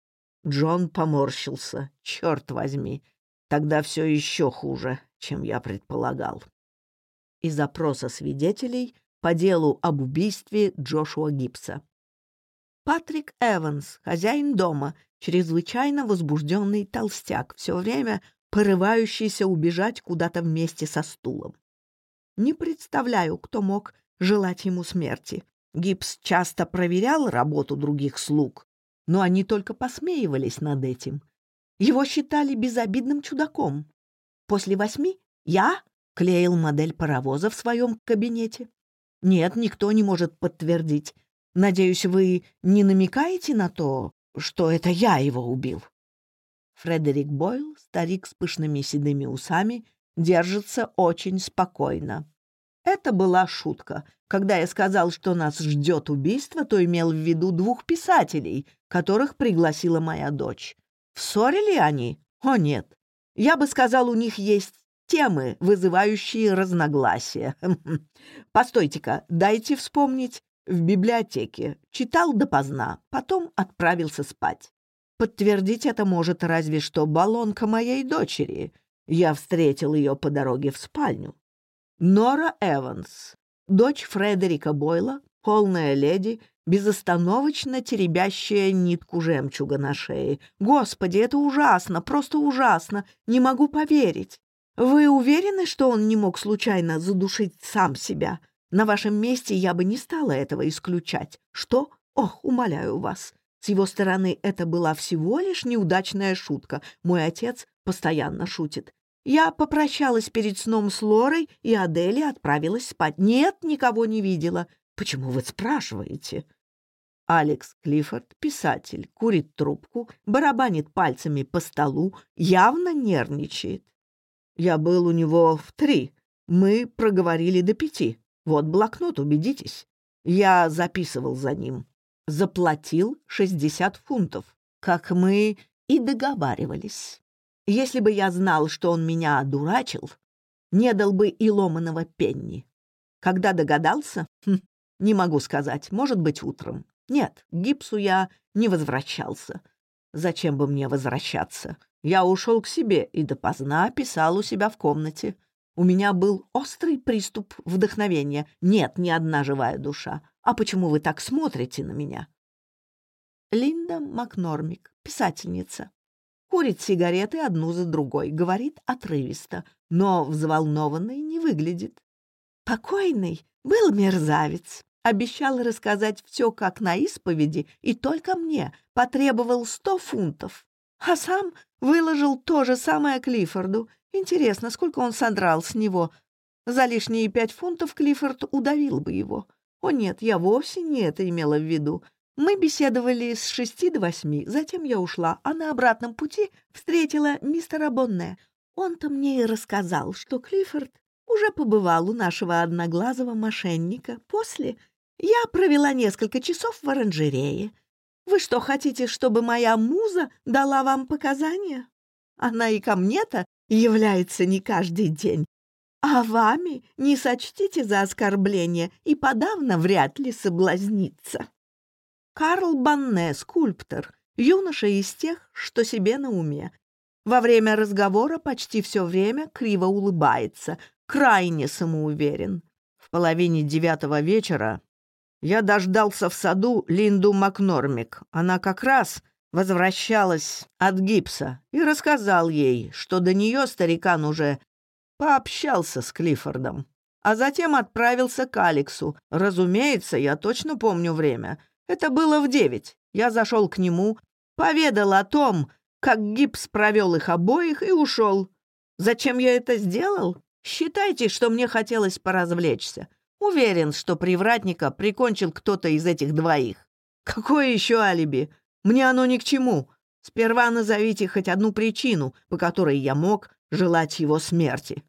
[SPEAKER 1] Джон поморщился. Черт возьми, тогда все еще хуже, чем я предполагал. Из опроса свидетелей по делу об убийстве Джошуа Гибса. Патрик Эванс, хозяин дома, чрезвычайно возбужденный толстяк, все время порывающийся убежать куда-то вместе со стулом. Не представляю, кто мог желать ему смерти. Гибс часто проверял работу других слуг, но они только посмеивались над этим. Его считали безобидным чудаком. После восьми я клеил модель паровоза в своем кабинете, нет, никто не может подтвердить. Надеюсь, вы не намекаете на то, что это я его убил?» Фредерик Бойл, старик с пышными седыми усами, держится очень спокойно. Это была шутка. Когда я сказал, что нас ждет убийство, то имел в виду двух писателей, которых пригласила моя дочь. В ссоре ли они? О, нет. Я бы сказал, у них есть темы, вызывающие разногласия. Постойте-ка, дайте вспомнить. В библиотеке. Читал допоздна, потом отправился спать подтвердить это может разве что баллонка моей дочери. Я встретил ее по дороге в спальню. Нора Эванс, дочь Фредерика Бойла, полная леди, безостановочно теребящая нитку жемчуга на шее. «Господи, это ужасно, просто ужасно! Не могу поверить! Вы уверены, что он не мог случайно задушить сам себя? На вашем месте я бы не стала этого исключать. Что?
[SPEAKER 2] Ох, умоляю вас, с его стороны это была всего лишь неудачная шутка. Мой отец постоянно шутит. Я попрощалась перед сном с Лорой, и Адели отправилась спать. Нет, никого не видела. Почему вы спрашиваете? Алекс Клиффорд, писатель, курит трубку, барабанит пальцами по столу, явно нервничает. Я был у него в три. Мы проговорили до пяти. Вот блокнот, убедитесь. Я записывал за ним. заплатил 60 фунтов, как мы и договаривались. Если бы я знал, что он меня одурачил, не дал бы и ломаного пенни. Когда догадался? Хм, не могу сказать, может быть, утром. Нет, к гипсу я не возвращался. Зачем бы мне возвращаться? Я ушел к себе и допоздна писал у себя в комнате. У меня был острый приступ вдохновения. Нет, ни одна живая душа. А почему вы так смотрите на меня? Линда Макнормик, писательница. Курит сигареты одну за другой, говорит отрывисто, но взволнованной не выглядит. Покойный был мерзавец. Обещал рассказать все как на исповеди, и только мне потребовал сто фунтов. А сам выложил то же самое Клиффорду. Интересно, сколько он содрал с него. За лишние пять фунтов Клиффорд удавил бы его. О нет, я вовсе не это имела в виду. Мы беседовали с шести до восьми, затем я ушла, а на обратном пути встретила мистера Бонне. Он-то мне и рассказал, что Клиффорд уже побывал у нашего одноглазого мошенника. После я провела несколько часов в оранжерее. Вы что, хотите, чтобы моя муза дала вам показания? Она и ко мне-то является не каждый день. «А вами не сочтите за оскорбление и подавно вряд ли соблазнится. Карл Банне, скульптор, юноша из тех, что себе на уме. Во время разговора почти все время криво улыбается, крайне самоуверен. В половине девятого вечера я дождался в саду Линду Макнормик. Она как раз возвращалась от гипса и рассказал ей, что до нее старикан уже пообщался с Клиффордом, а затем отправился к Алексу. Разумеется, я точно помню время — это было в девять. Я зашел к нему, поведал о том, как гипс провел их обоих и ушел. Зачем я это сделал? Считайте, что мне хотелось поразвлечься. Уверен, что привратника прикончил кто-то из этих двоих. Какое еще алиби? Мне оно ни к чему. Сперва назовите хоть одну причину, по которой я мог желать его смерти.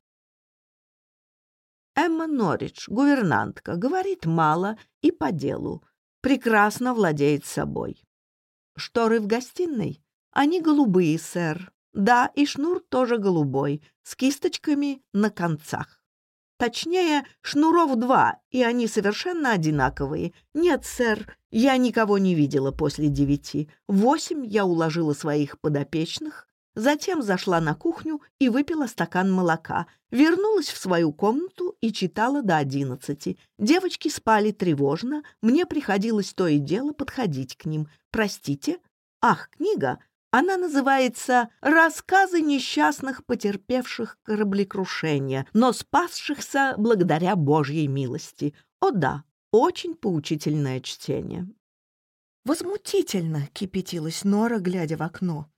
[SPEAKER 2] Эмма Норридж, гувернантка, говорит мало и по делу, прекрасно владеет собой. Шторы в гостиной? Они голубые, сэр. Да, и шнур тоже голубой, с кисточками на концах. Точнее, шнуров два, и они совершенно одинаковые. Нет, сэр, я никого не видела после девяти. Восемь я уложила своих подопечных, Затем зашла на кухню и выпила стакан молока. Вернулась в свою комнату и читала до одиннадцати. Девочки спали тревожно, мне приходилось то и дело подходить к ним. Простите? Ах, книга! Она называется «Рассказы несчастных, потерпевших кораблекрушение, но спасшихся благодаря Божьей милости». О да, очень поучительное чтение. Возмутительно кипятилась Нора, глядя в окно. Ее сад был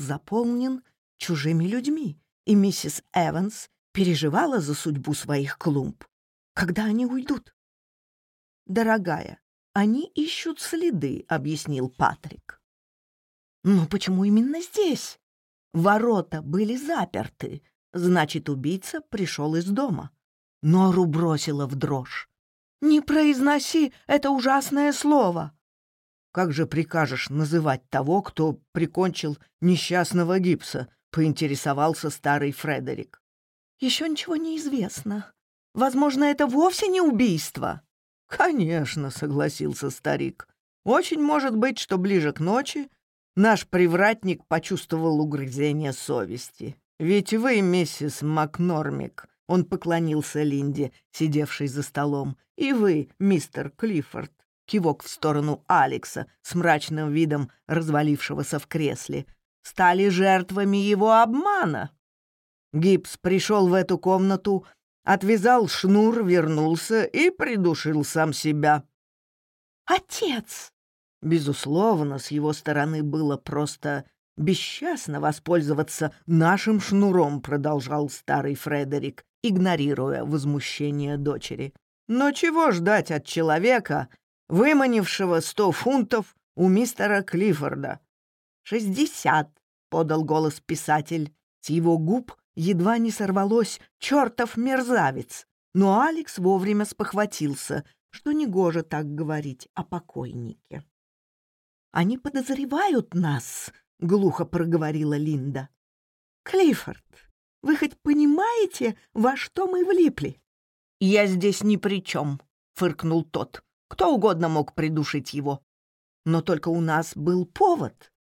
[SPEAKER 2] заполнен чужими людьми, и миссис Эванс переживала за судьбу своих клумб. Когда они уйдут? «Дорогая, они ищут следы», — объяснил Патрик. «Но почему именно здесь? Ворота были заперты, значит, убийца пришел из дома». Нору бросила в дрожь. «Не произноси это ужасное слово!» Как же прикажешь называть того, кто прикончил несчастного гипса?» — поинтересовался старый Фредерик. «Еще ничего не известно. Возможно, это вовсе не убийство». «Конечно», — согласился старик. «Очень может быть, что ближе к ночи наш привратник почувствовал угрызение совести. Ведь вы, миссис Макнормик, он поклонился Линде, сидевшей за столом, и вы, мистер Клиффорд, кивок в сторону Алекса с мрачным видом развалившегося в кресле, стали жертвами его обмана. Гипс пришел в эту комнату, отвязал шнур, вернулся и придушил сам себя. «Отец!»
[SPEAKER 1] Безусловно, с его стороны было просто бесчастно воспользоваться нашим шнуром, продолжал старый Фредерик, игнорируя возмущение дочери. Но чего ждать от человека, выманившего сто фунтов у мистера Клиффорда? «Шестьдесят», — подал голос писатель. С его губ едва не сорвалось «чертов мерзавец», но Алекс вовремя спохватился, что негоже так говорить о покойнике.
[SPEAKER 2] «Они подозревают нас», — глухо проговорила Линда. «Клиффорд, вы хоть понимаете, во что мы влипли?»
[SPEAKER 1] «Я здесь ни при чем», — фыркнул тот. Кто угодно мог придушить его. Но только у нас был повод.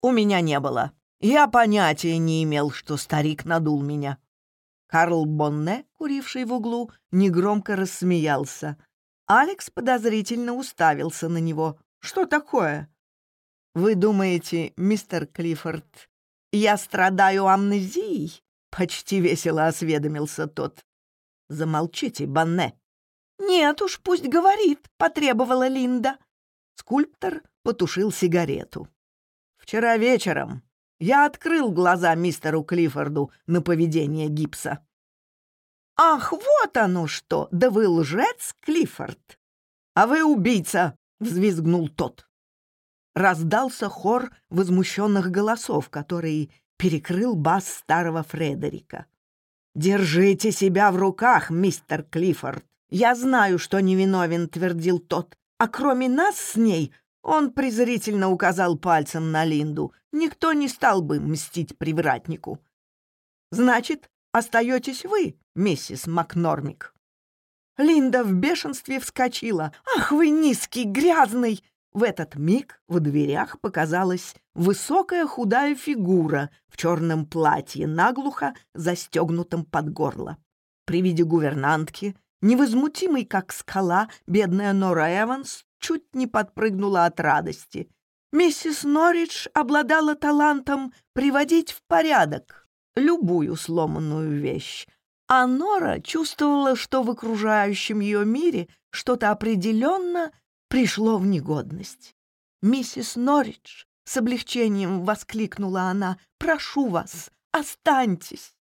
[SPEAKER 1] У меня не было. Я понятия не имел, что старик надул меня. Карл Бонне, куривший в углу, негромко рассмеялся. Алекс подозрительно уставился на него. «Что такое?» «Вы думаете, мистер Клиффорд, я страдаю амнезией?» Почти весело осведомился тот. «Замолчите, Бонне»,
[SPEAKER 2] «Нет уж, пусть говорит», — потребовала Линда.
[SPEAKER 1] Скульптор потушил сигарету. «Вчера вечером я открыл глаза мистеру Клиффорду на поведение гипса».
[SPEAKER 2] «Ах, вот оно что! Да вы лжец, Клиффорд!»
[SPEAKER 1] «А вы убийца!» — взвизгнул тот. Раздался хор возмущенных голосов, который перекрыл бас старого Фредерика. «Держите себя в руках, мистер Клиффорд!» Я знаю, что невиновен», — твердил тот. «А кроме нас с ней он презрительно указал пальцем на Линду. Никто не стал бы мстить привратнику. «Значит, остаетесь вы, миссис Макнормик». Линда в бешенстве вскочила. «Ах вы низкий, грязный!» В этот миг в дверях показалась высокая худая фигура в черном платье, наглухо застегнутом под горло. При виде гувернантки, Невозмутимый, как скала, бедная Нора Эванс чуть не подпрыгнула от радости. Миссис Норридж обладала талантом приводить в порядок любую сломанную вещь, а Нора чувствовала, что в окружающем ее мире что-то определенно пришло в негодность. «Миссис Норридж!» — с облегчением воскликнула она. «Прошу вас, останьтесь!»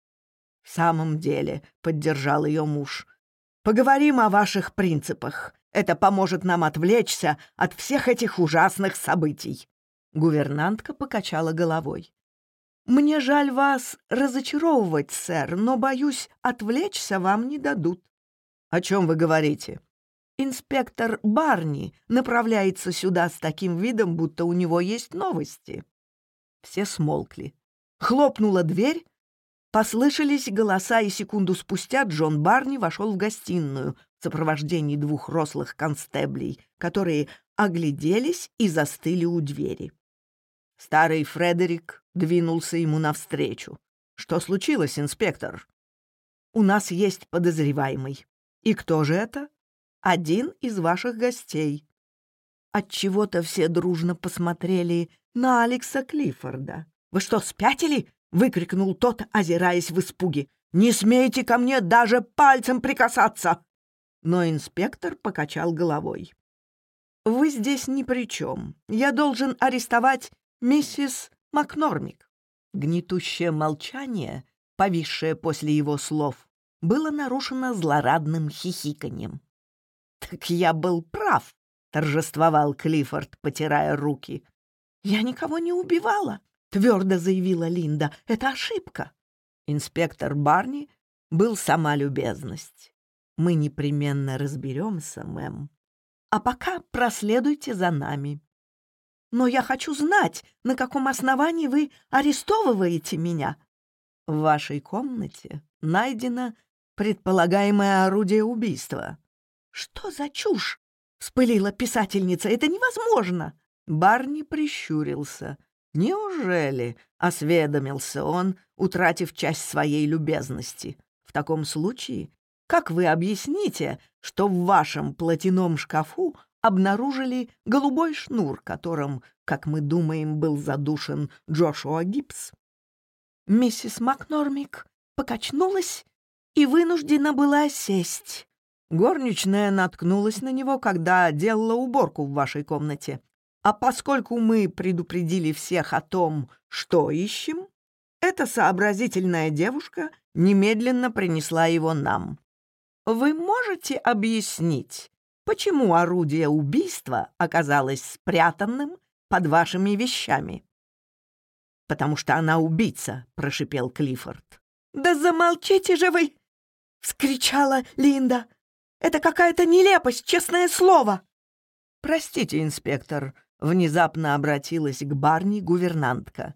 [SPEAKER 1] «В самом деле», — поддержал ее муж, — Поговорим о ваших принципах. Это поможет нам отвлечься от всех этих ужасных событий». Гувернантка покачала головой. «Мне жаль вас разочаровывать, сэр, но, боюсь, отвлечься вам не дадут». «О чем вы говорите?» «Инспектор Барни направляется сюда с таким видом, будто у него есть новости». Все смолкли. Хлопнула дверь, Послышались голоса, и секунду спустя Джон Барни вошел в гостиную в сопровождении двух рослых констеблей, которые огляделись и застыли у двери. Старый Фредерик двинулся ему навстречу. «Что случилось, инспектор?» «У нас есть подозреваемый. И кто же это?» «Один из ваших гостей». Отчего-то все дружно посмотрели на Алекса Клиффорда. «Вы что, спятили?» выкрикнул тот, озираясь в испуге. «Не смейте ко мне даже пальцем прикасаться!» но инспектор покачал головой. «Вы здесь ни при чем. Я должен арестовать миссис Макнормик». Гнетущее молчание, повисшее после его слов, было нарушено злорадным хихиканьем. «Так я был прав», — торжествовал Клиффорд, потирая руки. «Я никого не убивала», — твердо заявила Линда. «Это ошибка!» Инспектор Барни был сама любезность. «Мы непременно разберемся, мэм. А пока проследуйте за нами. Но я хочу знать, на каком основании вы арестовываете меня?» «В вашей комнате найдено предполагаемое орудие убийства». «Что за чушь?» — вспылила писательница. «Это невозможно!» Барни прищурился — «Неужели?» — осведомился он, утратив часть своей любезности. «В таком случае, как вы объясните, что в вашем платяном шкафу обнаружили голубой шнур, которым, как мы думаем, был задушен Джошуа Гибс?» Миссис Макнормик покачнулась и вынуждена была сесть. Горничная наткнулась на него, когда делала уборку в вашей комнате. А поскольку мы предупредили всех о том, что ищем, эта сообразительная девушка немедленно принесла его нам. Вы внезапно обратилась к барни гувернантка.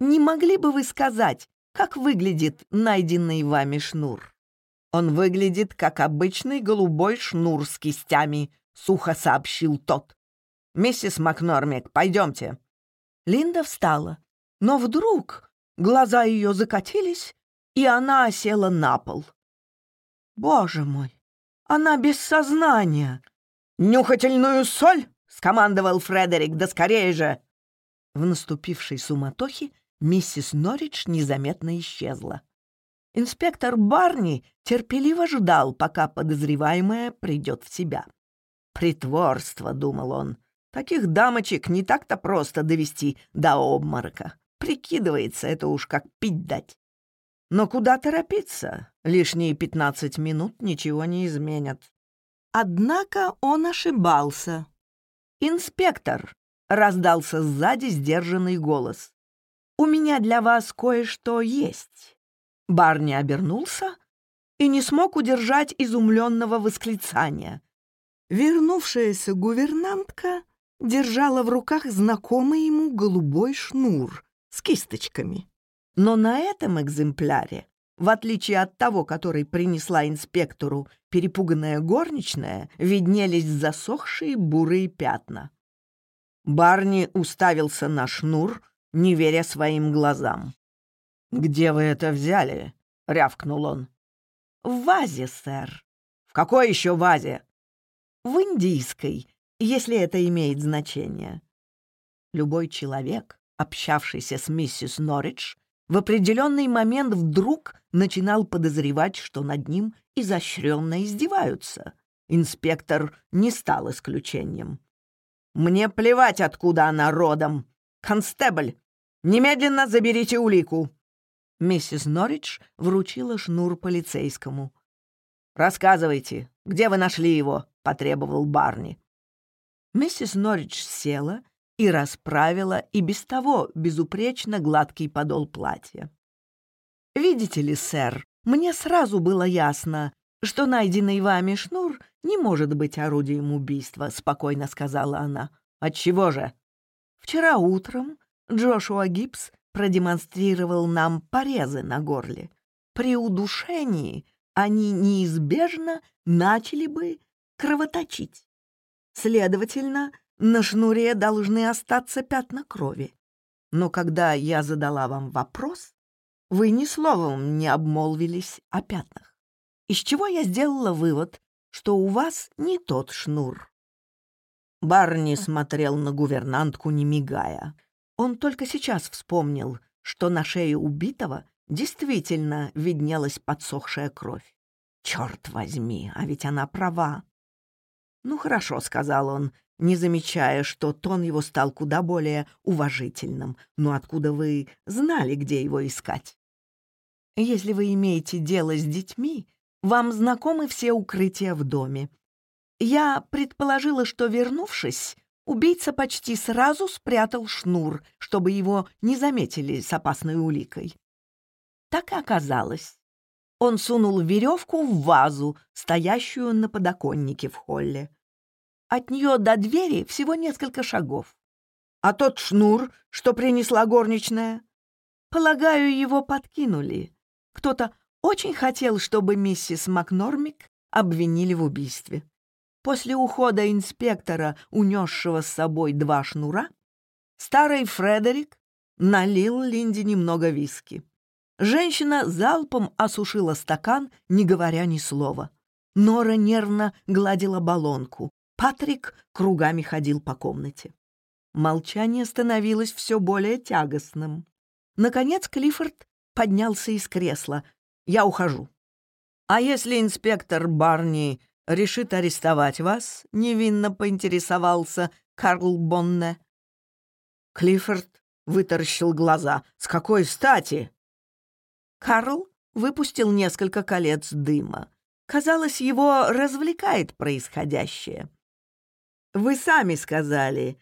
[SPEAKER 1] «Не могли бы вы сказать, как выглядит найденный вами шнур?» «Он выглядит, как обычный голубой шнур с кистями», — сухо сообщил тот. «Миссис Макнормик, пойдемте». Линда встала, но вдруг глаза ее закатились, и она осела на пол. «Боже мой, она без сознания!» «Нюхательную соль?» скомандовал Фредерик, да скорее же! В наступившей суматохе миссис Норридж незаметно исчезла. Инспектор Барни терпеливо ждал, пока подозреваемая придет в себя. «Притворство», — думал он, — «таких дамочек не так-то просто довести до обморока. Прикидывается это уж как пить дать». Но куда торопиться? Лишние пятнадцать минут ничего не изменят. Однако он ошибался. «Инспектор!» — раздался сзади сдержанный голос. «У меня для вас кое-что есть». Барни обернулся и не смог удержать изумленного восклицания. Вернувшаяся гувернантка держала в руках знакомый ему голубой шнур с кисточками. Но на этом экземпляре в отличие от того, который принесла инспектору перепуганная горничная, виднелись засохшие бурые пятна. Барни уставился на шнур, не веря своим глазам. «Где вы это взяли?» — рявкнул он. «В вазе, сэр». «В какой еще вазе?» «В индийской, если это имеет значение». Любой человек, общавшийся с миссис Норридж, в определенный момент вдруг начинал подозревать, что над ним изощренно издеваются. Инспектор не стал исключением. «Мне плевать, откуда она родом. Констебль, немедленно заберите улику!» Миссис Норридж вручила шнур полицейскому. «Рассказывайте, где вы нашли его?» — потребовал Барни. Миссис Норридж села и расправила и без того безупречно гладкий подол платья. «Видите ли, сэр, мне сразу было ясно, что найденный вами шнур не может быть орудием убийства», — спокойно сказала она. «Отчего же?» «Вчера утром Джошуа Гибс продемонстрировал нам порезы на горле. При удушении они неизбежно начали бы кровоточить. Следовательно, на шнуре должны остаться пятна крови. Но когда я задала вам вопрос, вы ни словом не обмолвились о пятнах. Из чего я сделала вывод, что у вас не тот шнур. Барни смотрел на гувернантку, не мигая. Он только сейчас вспомнил, что на шее убитого действительно виднелась подсохшая кровь. Черт возьми, а ведь она права. «Ну хорошо», — сказал он, не замечая, что тон его стал куда более уважительным. «Но откуда вы знали, где его искать?» «Если вы имеете дело с детьми, вам знакомы все укрытия в доме. Я предположила, что, вернувшись, убийца почти сразу спрятал шнур, чтобы его не заметили с опасной уликой. Так и оказалось. он сунул веревку в вазу, стоящую на подоконнике в холле. От нее до двери всего несколько шагов. А тот шнур, что принесла горничная? Полагаю, его подкинули. Кто-то очень хотел, чтобы миссис Макнормик обвинили в убийстве. После ухода инспектора, унесшего с собой два шнура, старый Фредерик налил Линде немного виски. Женщина залпом осушила стакан, не говоря ни слова. Нора нервно гладила баллонку. Патрик кругами ходил по комнате. Молчание становилось все более тягостным. Наконец Клиффорд поднялся из кресла. «Я ухожу». «А если инспектор Барни решит арестовать вас?» — невинно поинтересовался Карл Бонне. Клиффорд вытаращил глаза. «С какой стати?» Карл выпустил несколько колец дыма. Казалось, его развлекает происходящее. «Вы сами сказали,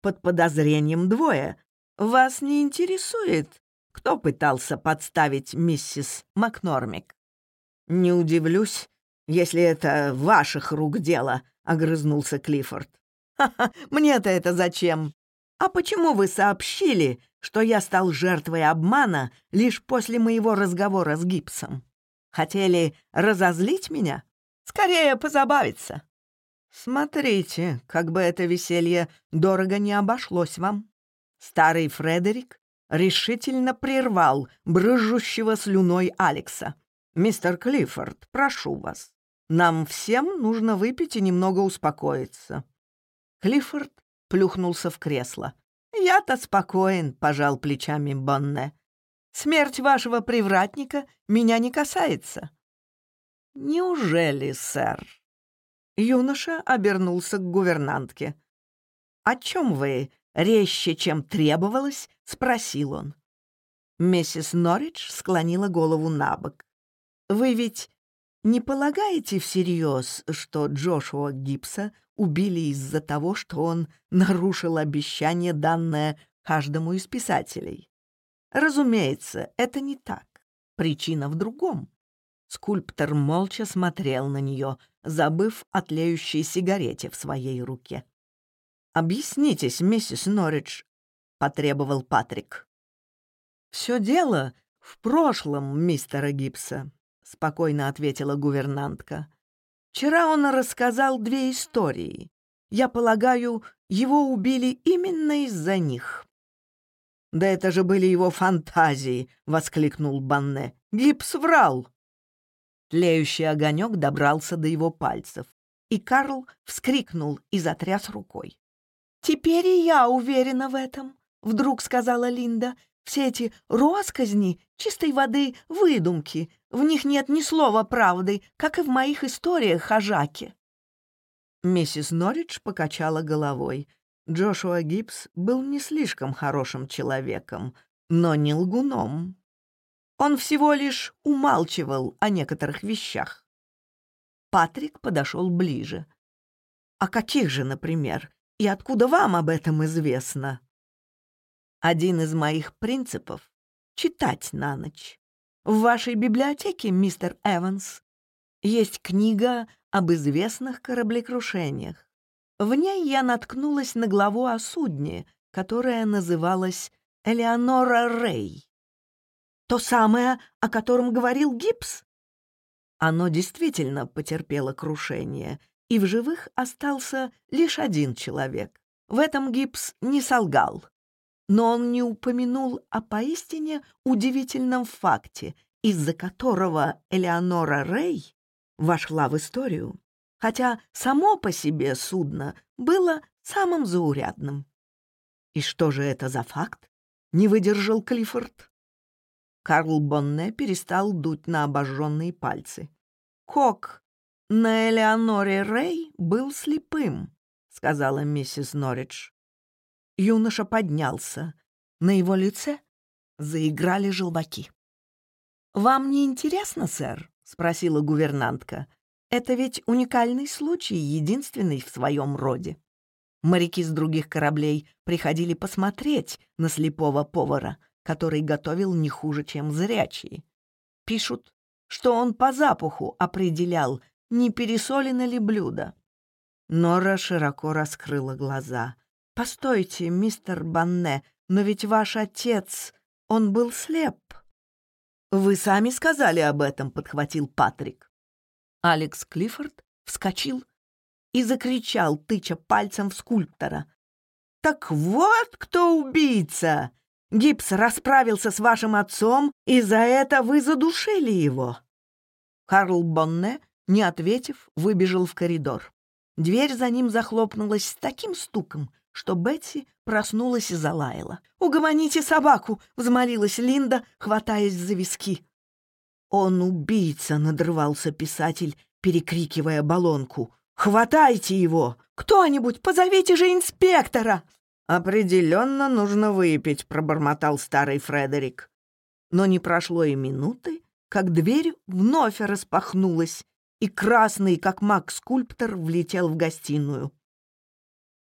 [SPEAKER 1] под подозрением двое. Вас не интересует, кто пытался подставить миссис Макнормик?» «Не удивлюсь, если это ваших рук дело», — огрызнулся Клиффорд. «Ха-ха, мне-то это зачем? А почему вы сообщили, что я стал жертвой обмана лишь после моего разговора с Гипсом? Хотели разозлить меня? Скорее позабавиться. Смотрите, как бы это веселье дорого не обошлось вам. Старый Фредерик решительно прервал брызжущего слюной Алекса. «Мистер Клиффорд, прошу вас, нам всем нужно выпить и немного успокоиться». Клиффорд плюхнулся в кресло. «Я-то спокоен», — пожал плечами Бонне. «Смерть вашего привратника меня не касается». «Неужели, сэр?» Юноша обернулся к гувернантке. «О чем вы резче, чем требовалось?» — спросил он. Миссис Норридж склонила голову на бок. «Вы ведь Не полагаете всерьез, что Джошуа Гибса убили из-за того, что он нарушил обещание, данное каждому из писателей? Разумеется, это не так. Причина в другом. Скульптор молча смотрел на нее, забыв о тлеющей сигарете в своей руке. «Объяснитесь, миссис Норридж», — потребовал Патрик. «Все дело в прошлом мистера Гибса», спокойно ответила гувернантка. «Вчера он рассказал две истории. Я полагаю, его убили именно из-за них». «Да это же были его фантазии!» — воскликнул Банне. «Гипс врал!» Тлеющий огонек добрался до его пальцев, и Карл вскрикнул и затряс рукой. «Теперь и я уверена в этом», — вдруг сказала Линда. «Все эти росказни чистой воды выдумки, в них нет ни слова правды, как и в моих историях о Жаке». Миссис Норридж покачала головой. Джошуа Гибс был не слишком хорошим человеком, но не лгуном. Он всего лишь умалчивал о некоторых вещах. Патрик подошел ближе. «А каких же, например? И откуда вам об этом известно?» Один из моих принципов — читать на ночь. В вашей библиотеке, мистер Эванс, есть книга об известных кораблекрушениях. В ней я наткнулась на главу о судне, которое называлось «Элеонора Рэй». То самое, о котором говорил Гипс? Оно действительно потерпело крушение, и в живых остался лишь один человек. В этом Гипс не солгал. но он не упомянул о поистине удивительном факте, из-за которого Элеонора Рэй вошла в историю, хотя само по себе судно было самым заурядным. И что же это за факт? Не выдержал Клиффорд. Карл Бонне перестал дуть на обожженные пальцы. Кок на Элеоноре Рэй был слепым, сказала миссис Норридж. Юноша поднялся. На его лице заиграли желваки. «Вам не интересно, сэр?» — спросила гувернантка. «Это ведь уникальный случай, единственный в своем роде. Моряки с других кораблей приходили посмотреть на слепого повара, который готовил не хуже, чем зрячие. Пишут, что он по запаху определял, не пересолено ли блюдо. Нора широко раскрыла глаза. «Постойте, мистер Банне, но ведь ваш отец, он был слеп». «Вы сами сказали об этом», — подхватил Патрик. Алекс Клиффорд вскочил и закричал, тыча пальцем в скульптора. «Так вот кто убийца! Гипс расправился с вашим отцом, и за это вы задушили его!» Карл Бонне, не ответив, выбежал в коридор. Дверь за ним захлопнулась с таким стуком, что Бетси проснулась и залаяла. «Угомоните собаку!» — взмолилась Линда, хватаясь за виски.
[SPEAKER 2] «Он убийца!» — надрывался писатель, перекрикивая баллонку. «Хватайте его! Кто-нибудь, позовите же инспектора!»
[SPEAKER 1] «Определенно нужно выпить», — пробормотал старый Фредерик. Но не прошло и минуты, как дверь вновь распахнулась,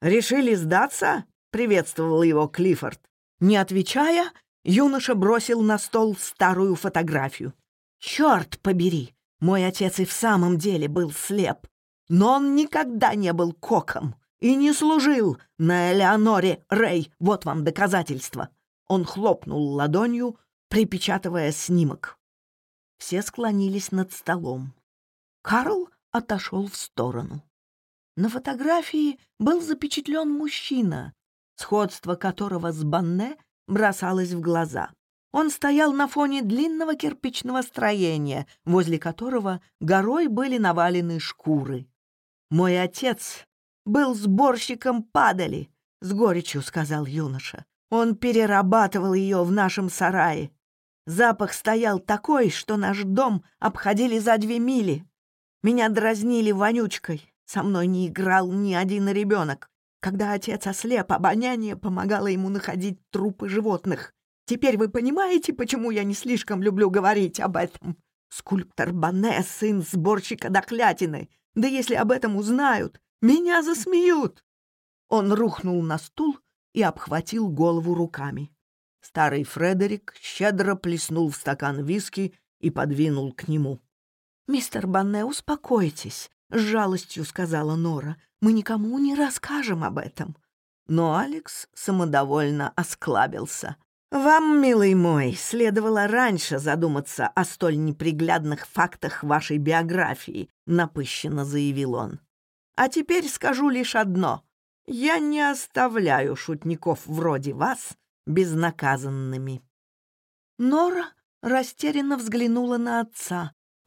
[SPEAKER 1] и красный, как маг-скульптор, влетел в гостиную. «Решили сдаться?» — приветствовал его Клиффорд. Не отвечая, юноша бросил на стол старую фотографию. «Черт побери! Мой отец и в самом деле был слеп, но он никогда не был коком и не служил на Элеоноре Рэй. Вот вам доказательство!» Он хлопнул ладонью, припечатывая снимок. Все склонились над столом. Карл отошел в сторону. На фотографии был запечатлен мужчина, сходство которого с Банне бросалось в глаза. Он стоял на фоне длинного кирпичного строения, возле которого горой были навалены шкуры. «Мой отец был сборщиком падали», — с горечью сказал юноша. «Он перерабатывал ее в нашем сарае. Запах стоял такой, что наш дом обходили за две мили. Меня дразнили вонючкой. Со мной не играл ни один ребенок. Когда отец ослеп, обоняние помогало ему находить трупы животных. Теперь вы понимаете, почему я не слишком люблю говорить об этом? Скульптор Бане, сын сборщика доклятины. Да если об этом узнают, меня засмеют. Он рухнул на стул и обхватил голову руками. Старый Фредерик щедро плеснул в стакан виски и подвинул к нему. «Мистер Банне, успокойтесь», — с жалостью сказала Нора. «Мы никому не расскажем об этом». Но Алекс самодовольно осклабился. «Вам, милый мой, следовало раньше задуматься о столь неприглядных фактах вашей биографии», — напыщенно заявил он.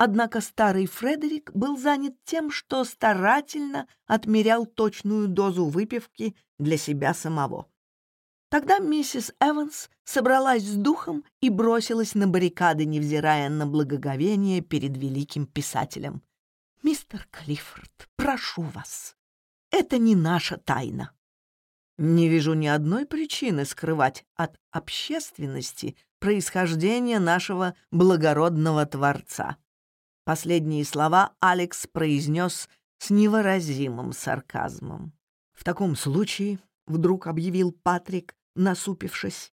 [SPEAKER 1] Однако старый Фредерик был занят тем, что старательно отмерял точную дозу выпивки для себя самого. Тогда миссис Эванс собралась с духом и бросилась на баррикады, невзирая на благоговение перед великим писателем. «Мистер Клиффорд, прошу вас, это не наша тайна». Не вижу ни одной причины скрывать от общественности происхождение нашего благородного Творца. Последние слова Алекс произнес с невыразимым сарказмом. «В таком случае», — вдруг объявил Патрик, насупившись,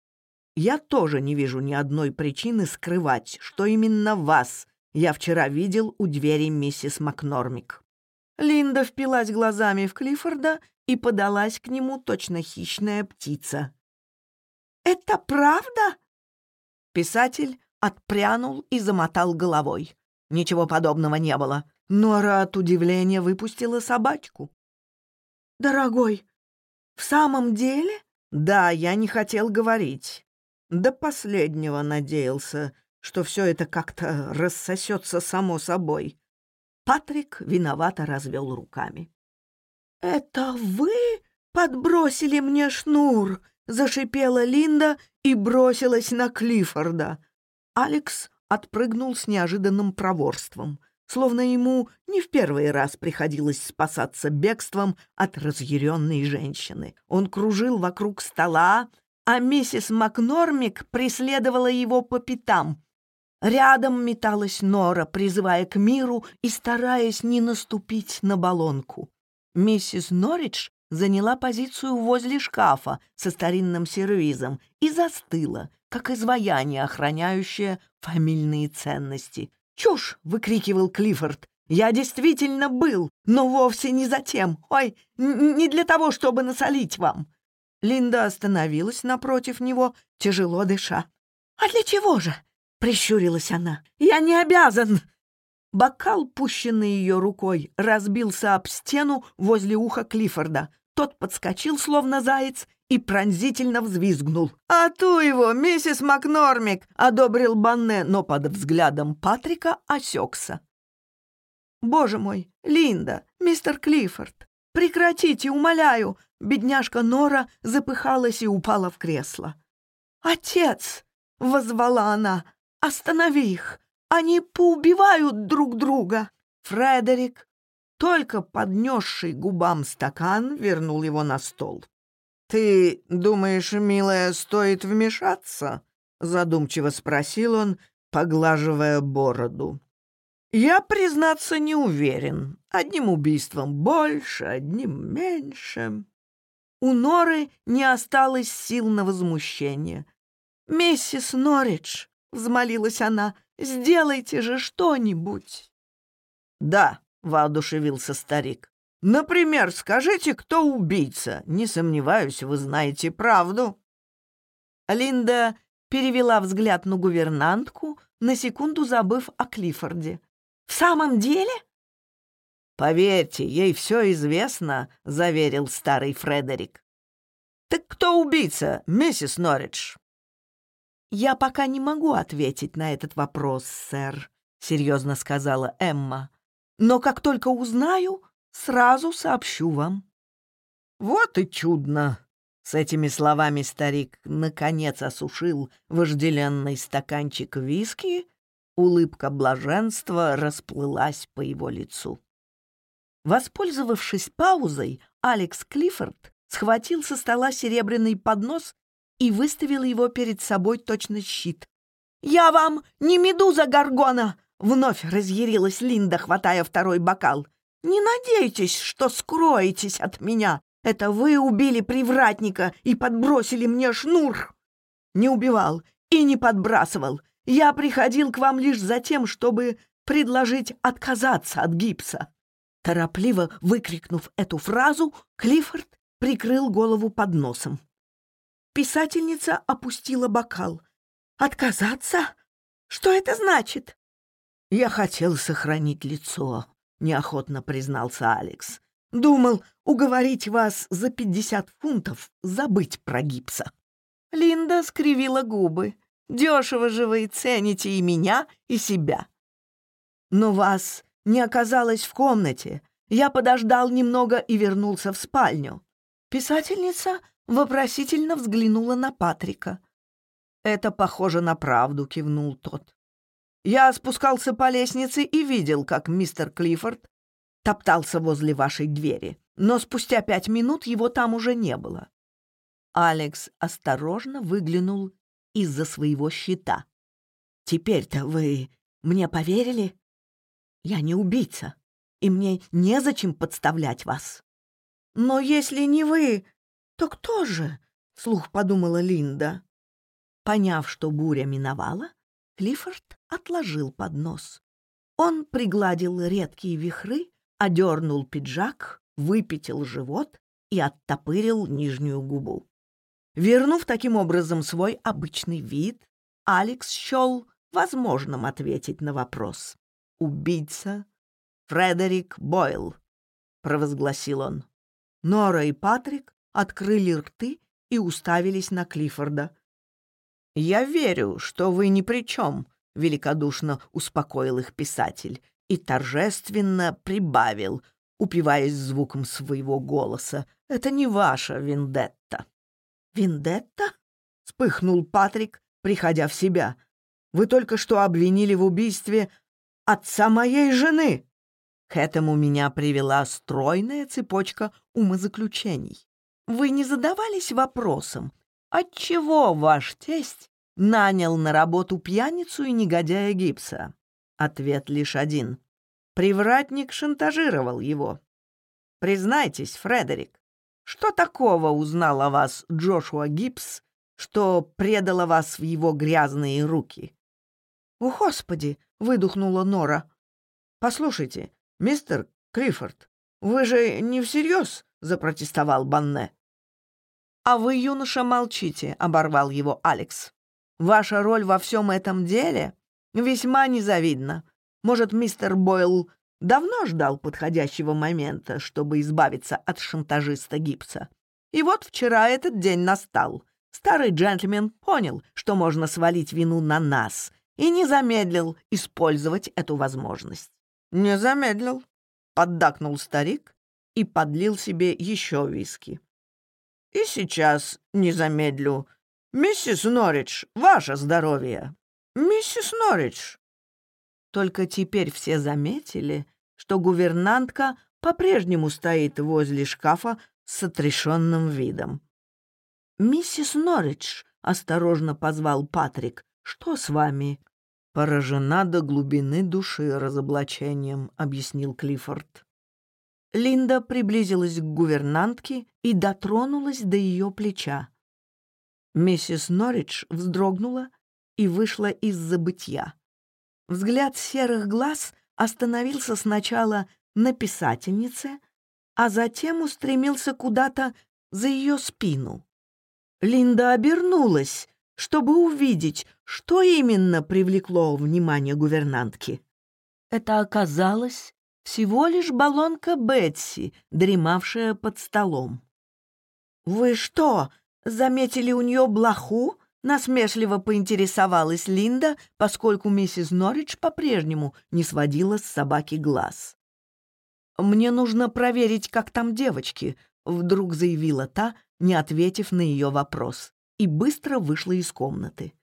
[SPEAKER 1] «я тоже не вижу ни одной причины скрывать, что именно вас я вчера видел у двери миссис Макнормик». Линда впилась глазами в Клиффорда и подалась к нему точно хищная птица. «Это правда?» Писатель отпрянул и замотал головой. Ничего подобного не было. Нора от удивления выпустила собачку. «Дорогой, в самом деле?» «Да, я не хотел говорить. До последнего надеялся, что все это как-то рассосется само собой». Патрик виновато развел руками. «Это вы подбросили мне шнур?» — зашипела Линда и бросилась на Клиффорда. Алекс отпрыгнул с неожиданным проворством, словно ему не в первый раз приходилось спасаться бегством от разъяренной женщины. Он кружил вокруг стола, а миссис Макнормик преследовала его по пятам. Рядом металась Нора, призывая к миру и стараясь не наступить на баллонку. Миссис Норридж заняла позицию возле шкафа со старинным сервизом и застыла, как изваяние, охраняющее фамильные ценности. «Чушь!» — выкрикивал Клиффорд. «Я действительно был, но вовсе не за тем. Ой, не для того, чтобы насолить вам!» Линда остановилась напротив него, тяжело дыша. «А для чего же?» — прищурилась она. «Я не обязан!» Бокал, пущенный ее рукой, разбился об стену возле уха Клиффорда. Тот подскочил, словно заяц, и пронзительно взвизгнул. «А ту его, миссис Макнормик!» — одобрил Банне, но под взглядом Патрика осекся. «Боже мой, Линда, мистер Клиффорд, прекратите, умоляю!» Бедняжка Нора запыхалась и упала в кресло. «Отец!» — возвала она. «Останови их!
[SPEAKER 2] Они поубивают друг друга!» Фредерик, только поднесший губам стакан, вернул его на стол.
[SPEAKER 1] «Ты думаешь, милая, стоит вмешаться?» — задумчиво спросил он, поглаживая бороду. «Я, признаться, не уверен. Одним убийством больше, одним меньше».
[SPEAKER 2] У Норы не осталось сил на возмущение. «Миссис Норридж», — взмолилась она, — «сделайте же что-нибудь».
[SPEAKER 1] «Да», — воодушевился старик, «Например, скажите, кто убийца? Не сомневаюсь, вы знаете правду».
[SPEAKER 2] Линда перевела взгляд на гувернантку, на секунду забыв о Клиффорде. «В самом деле?»
[SPEAKER 1] «Поверьте, ей все известно», — заверил старый Фредерик. «Так кто убийца, миссис Норридж?»
[SPEAKER 2] «Я пока не могу ответить на этот вопрос, сэр», — серьезно сказала Эмма. «Но как только узнаю, сразу сообщу вам».
[SPEAKER 1] «Вот и чудно!» С этими словами старик наконец осушил вожделенный стаканчик виски, улыбка блаженства расплылась по его лицу. Воспользовавшись паузой, Алекс Клиффорд схватил со стола серебряный поднос и выставил его перед собой точно щит.
[SPEAKER 2] «Я вам не медуза Гаргона!» — вновь разъярилась Линда, хватая второй бокал. «Не надейтесь, что скроетесь от меня. Это вы убили привратника и подбросили мне шнур!» «Не убивал и не подбрасывал. Я приходил к вам лишь за тем, чтобы предложить отказаться от гипса. Торопливо выкрикнув эту фразу, Клиффорд прикрыл голову под носом. Писательница опустила бокал. «Отказаться? Что это значит?»
[SPEAKER 1] «Я хотел сохранить лицо», — неохотно признался Алекс. «Думал уговорить вас за пятьдесят фунтов забыть про гипса».
[SPEAKER 2] Линда скривила губы. «Дешево же вы цените и меня, и себя». «Но вас не оказалось в комнате. Я подождал немного и вернулся в спальню. Писательница вопросительно взглянула на Патрика. «Это похоже на правду», — кивнул тот. «Я спускался по лестнице и видел, как мистер Клиффорд топтался возле вашей двери, но спустя пять минут его там уже не было». Алекс осторожно выглянул из-за своего щита. «Теперь-то вы мне поверили?» Я не убийца, и мне незачем подставлять вас. Но если не вы, то кто же? Слух подумала Линда. Поняв, что буря миновала, Клиффорд отложил поднос. Он пригладил редкие вихры, одернул пиджак, выпятил живот и оттопырил нижнюю губу. Вернув таким образом свой обычный вид, Алекс счел возможным ответить на вопрос. «Убийца Фредерик Бойл», — провозгласил он. Нора и Патрик открыли рты и уставились на Клиффорда. «Я верю, что вы ни при чем», великодушно успокоил их писатель и торжественно прибавил, упиваясь звуком своего голоса. «Это не ваша вендетта». «Вендетта?» — вспыхнул Патрик, приходя в себя. «Вы только что обвинили в убийстве отца моей жены!» К этому меня привела стройная цепочка умозаключений. «Вы не задавались вопросом, отчего ваш тесть нанял на работу пьяницу и негодяя Гипса? Ответ лишь один. Привратник шантажировал его. Признайтесь, Фредерик, что такого узнал о вас Джошуа Гипс, что предало вас в его грязные руки? «О, Господи!» — выдохнула Нора. «Послушайте, мистер Клиффорд, вы же не всерьез?» — запротестовал Банне. «А вы, юноша, молчите», — оборвал его Алекс. Ваша роль во всем этом деле весьма незавидна. Может, мистер Бойл давно ждал подходящего момента, чтобы избавиться от шантажиста Гипса. И вот вчера этот день настал. Старый джентльмен понял, что можно свалить вину на нас, и не замедлил использовать эту возможность. «Не замедлил», — поддакнул старик и подлил себе еще виски. «И сейчас не замедлю», Миссис Норридж, ваше здоровье!» «Миссис Норридж!» Только теперь все заметили, что гувернантка по-прежнему стоит возле шкафа с отрешенным видом. «Миссис Норридж», — осторожно позвал Патрик, — «что с вами?»
[SPEAKER 1] «Поражена до глубины души разоблачением», — объяснил Клиффорд.
[SPEAKER 2] Линда приблизилась к гувернантке и дотронулась до ее плеча. Миссис Норридж вздрогнула и вышла из забытья. Взгляд серых глаз остановился сначала на писательнице, а затем устремился куда-то за ее спину. Линда обернулась, чтобы увидеть, что именно привлекло внимание гувернантки. Это оказалось всего лишь баллонка Бетси, дремавшая под столом. «Вы что, заметили у нее блоху?» — насмешливо поинтересовалась Линда, поскольку миссис Норридж по-прежнему не сводила с собаки глаз. «Мне нужно проверить, как там девочки», — вдруг заявила та, не ответив на ее вопрос, и быстро вышла из комнаты.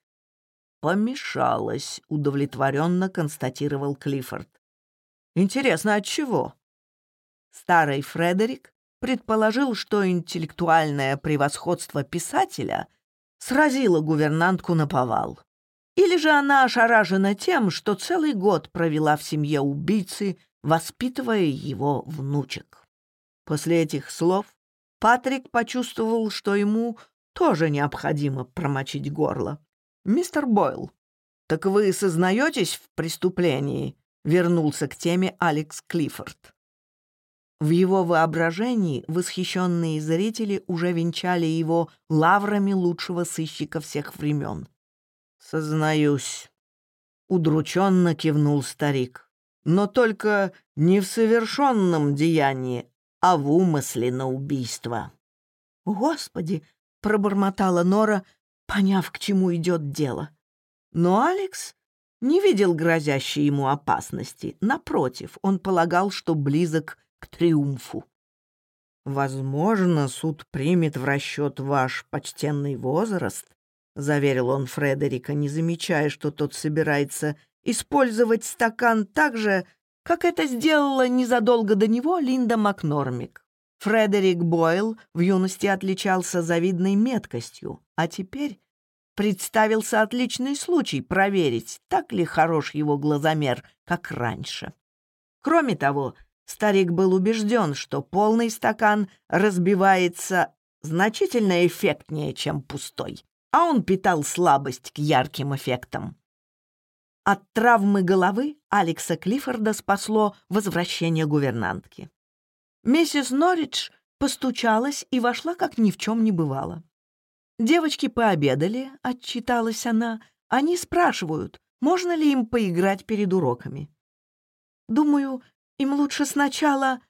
[SPEAKER 1] «Помешалась», — удовлетворенно констатировал Клиффорд. «Интересно, от чего?»
[SPEAKER 2] Старый Фредерик предположил, что интеллектуальное превосходство писателя сразило гувернантку на повал. Или же она ошарашена тем, что целый год провела в семье убийцы, воспитывая его внучек. После этих слов Патрик почувствовал, что ему тоже необходимо промочить горло. «Мистер Бойл, так вы сознаетесь в преступлении?» — вернулся к теме Алекс Клиффорд. В его воображении восхищенные зрители уже венчали его лаврами лучшего сыщика всех времен.
[SPEAKER 1] «Сознаюсь», — удрученно кивнул старик, «но только не в совершенном деянии, а в умысле на убийство».
[SPEAKER 2] «Господи!» — пробормотала Нора, поняв, к чему идет дело. Но Алекс не видел грозящей ему опасности. Напротив, он полагал, что близок к триумфу.
[SPEAKER 1] «Возможно, суд примет в расчет ваш почтенный возраст», — заверил он Фредерика, не замечая, что тот собирается использовать стакан так же, как это сделала незадолго до него Линда Макнормик. Фредерик Бойл в юности отличался завидной меткостью, а теперь представился отличный случай проверить, так ли хорош его глазомер, как раньше. Кроме того, Старик был убежден, что полный стакан разбивается значительно эффектнее, чем пустой, а он питал слабость к ярким эффектам. От травмы головы Алекса Клиффорда спасло возвращение гувернантки. Миссис Норридж постучалась и вошла, как ни в чем не бывало. «Девочки пообедали», — отчиталась она. «Они спрашивают, можно ли им поиграть перед уроками». «Думаю, им лучше сначала...»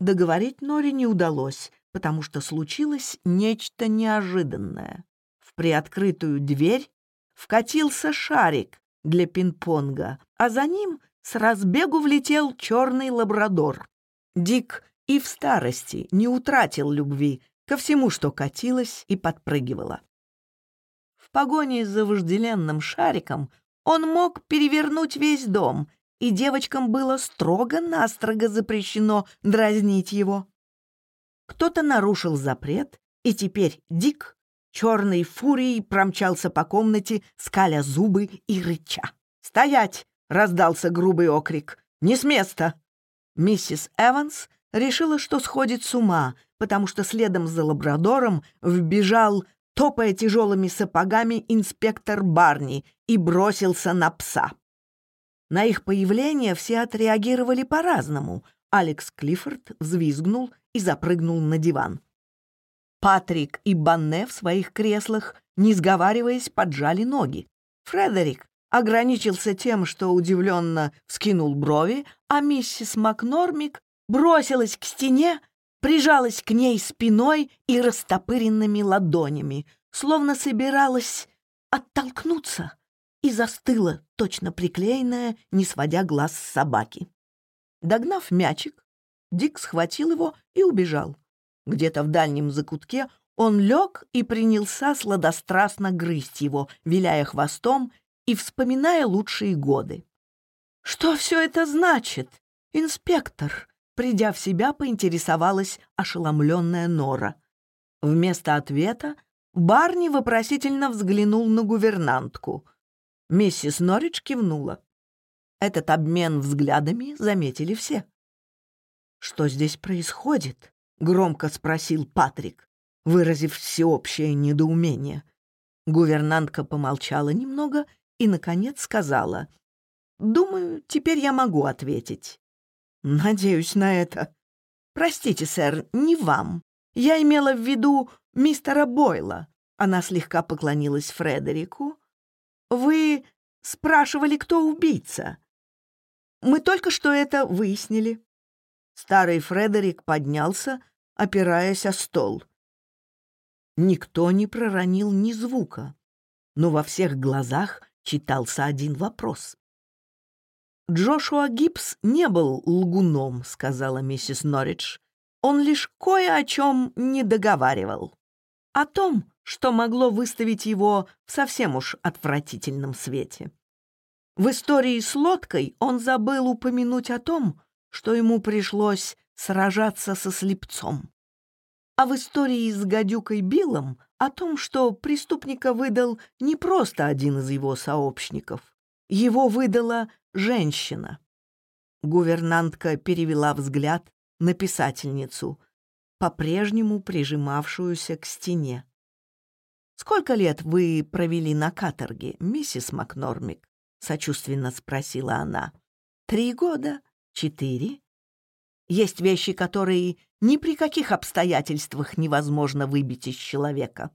[SPEAKER 1] Договорить Нори не удалось, потому что случилось нечто неожиданное. В приоткрытую дверь вкатился шарик для пинг-понга, а за ним с разбегу влетел черный лабрадор. Дик и в старости не утратил любви ко всему, что катилось и подпрыгивало. В погоне за вожделенным шариком он мог перевернуть весь дом и девочкам было строго-настрого запрещено дразнить его. Кто-то нарушил запрет, и теперь Дик черной фурией промчался по комнате, скаля зубы и рыча. «Стоять!» — раздался грубый окрик. «Не с места!» Миссис Эванс решила, что сходит с ума, потому что следом за лабрадором вбежал, топая тяжелыми сапогами, инспектор Барни и бросился на пса. На их появление все отреагировали по-разному. Алекс Клиффорд взвизгнул и запрыгнул на диван. Патрик и Банне в своих креслах, не сговариваясь, поджали ноги. Фредерик ограничился тем, что удивленно вскинул брови, а миссис Макнормик бросилась к стене, прижалась к ней спиной и растопыренными ладонями, словно собиралась оттолкнуться, и застыла, точно приклеенная, не сводя глаз с собаки. Догнав мячик, Дик схватил его и убежал. Где-то в дальнем закутке он лег и принялся сладострастно грызть его, виляя хвостом и вспоминая лучшие годы.
[SPEAKER 2] «Что все это значит, инспектор?» Придя в себя, поинтересовалась ошеломленная Нора. Вместо ответа Барни вопросительно взглянул на гувернантку. Миссис Норридж кивнула. Этот обмен взглядами заметили все. «Что здесь происходит?» — громко спросил Патрик, выразив всеобщее недоумение. Гувернантка помолчала немного и, наконец, сказала, «Думаю, теперь я могу ответить». «Надеюсь на это». «Простите, сэр, не вам. Я имела в виду мистера Бойла». Она слегка поклонилась Фредерику. «Вы спрашивали, кто убийца?» «Мы только что это выяснили». Старый Фредерик поднялся, опираясь о стол. Никто не проронил ни звука, но во всех глазах читался один вопрос. «Джошуа Гибс не был лгуном», — сказала миссис Норридж. «Он лишь кое о чем не договаривал. О том, что могло выставить его в совсем уж отвратительном свете. В истории с лодкой он забыл упомянуть о том, что ему пришлось сражаться со слепцом. А в истории с гадюкой Биллом о том, что преступника выдал не просто один из его сообщников. Его выдала женщина. Гувернантка перевела взгляд на писательницу, по-прежнему прижимавшуюся к стене. «Сколько лет вы провели на каторге, миссис Макнормик?» — сочувственно спросила она. «Три года? Четыре?» «Есть вещи, которые ни при каких обстоятельствах невозможно выбить из человека.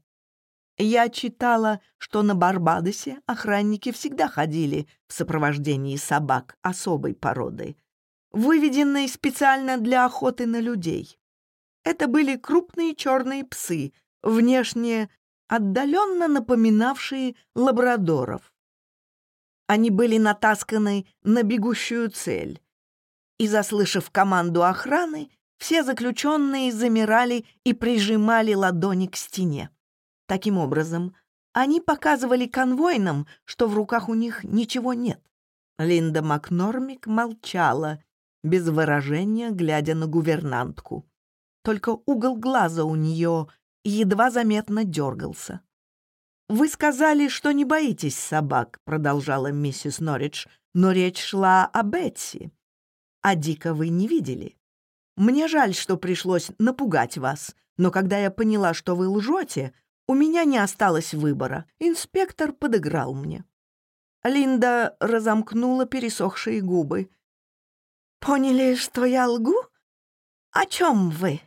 [SPEAKER 2] Я читала, что на Барбадосе охранники всегда ходили в сопровождении собак особой породы, выведенной специально для охоты на людей. Это были крупные черные псы, внешне отдаленно напоминавшие лабрадоров. Они были натасканы на бегущую цель, и, заслышав команду охраны, все заключенные замирали и прижимали ладони к стене. Таким образом, они показывали конвойным, что в руках у них ничего нет. Линда Макнормик молчала, без выражения глядя на гувернантку. Только угол глаза у нее едва заметно дергался. «Вы сказали, что не боитесь собак», — продолжала миссис Норридж, «но речь шла о Бетси. А Дика вы не видели. Мне жаль, что пришлось напугать вас, но когда я поняла, что вы лжете, у меня не осталось выбора. Инспектор подыграл мне. Линда разомкнула пересохшие губы. «Поняли, что я лгу? О чем вы?»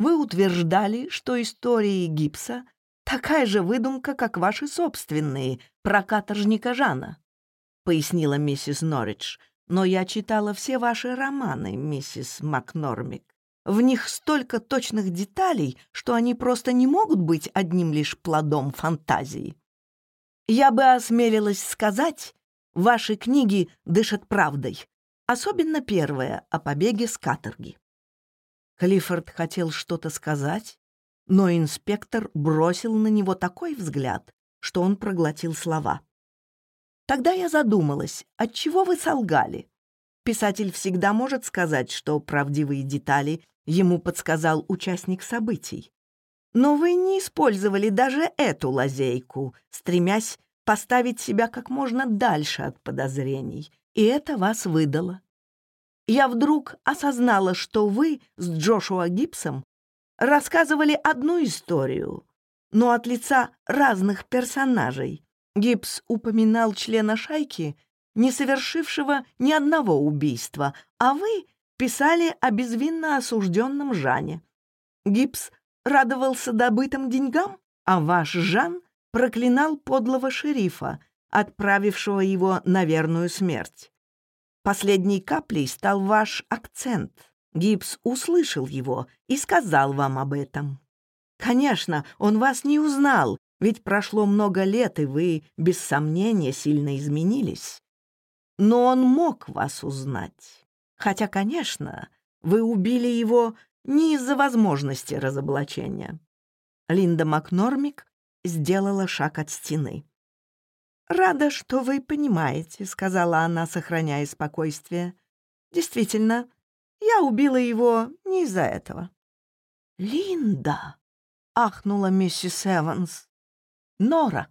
[SPEAKER 2] Вы утверждали, что истории гипса — такая же выдумка, как ваши собственные, про каторжника Жана, — пояснила миссис Норридж. «Но я читала все ваши романы, миссис Макнормик. В них столько точных деталей, что они просто не могут быть одним лишь плодом фантазии. Я бы осмелилась сказать, ваши книги дышат правдой, особенно первая о побеге с каторги. Клиффорд хотел что-то сказать, но инспектор бросил на него такой взгляд, что он проглотил слова. «Тогда я задумалась, от чего вы солгали? Писатель всегда может сказать, что правдивые детали ему подсказал участник событий. Но вы не использовали даже эту лазейку, стремясь поставить себя как можно дальше от подозрений, и это вас выдало. Я вдруг осознала, что вы с Джошуа Гибсом рассказывали одну историю, но от лица разных персонажей. Гибс упоминал члена шайки, не совершившего ни одного убийства, а вы писали о безвинно осужденном Жане. Гипс радовался добытым деньгам, а ваш Жан проклинал подлого шерифа, отправившего его на верную смерть. Последней каплей стал ваш акцент. Гипс услышал его и сказал вам об этом. Конечно, он вас не узнал, ведь прошло много лет, и вы, без сомнения, сильно изменились. Но он мог вас узнать. Хотя, конечно, вы убили его не из-за возможности разоблачения. Линда Макнормик сделала шаг от стены. «Рада, что вы понимаете», — сказала она, сохраняя спокойствие. «Действительно, я убила его не из-за этого». «Линда!» — ахнула миссис Эванс. «Нора!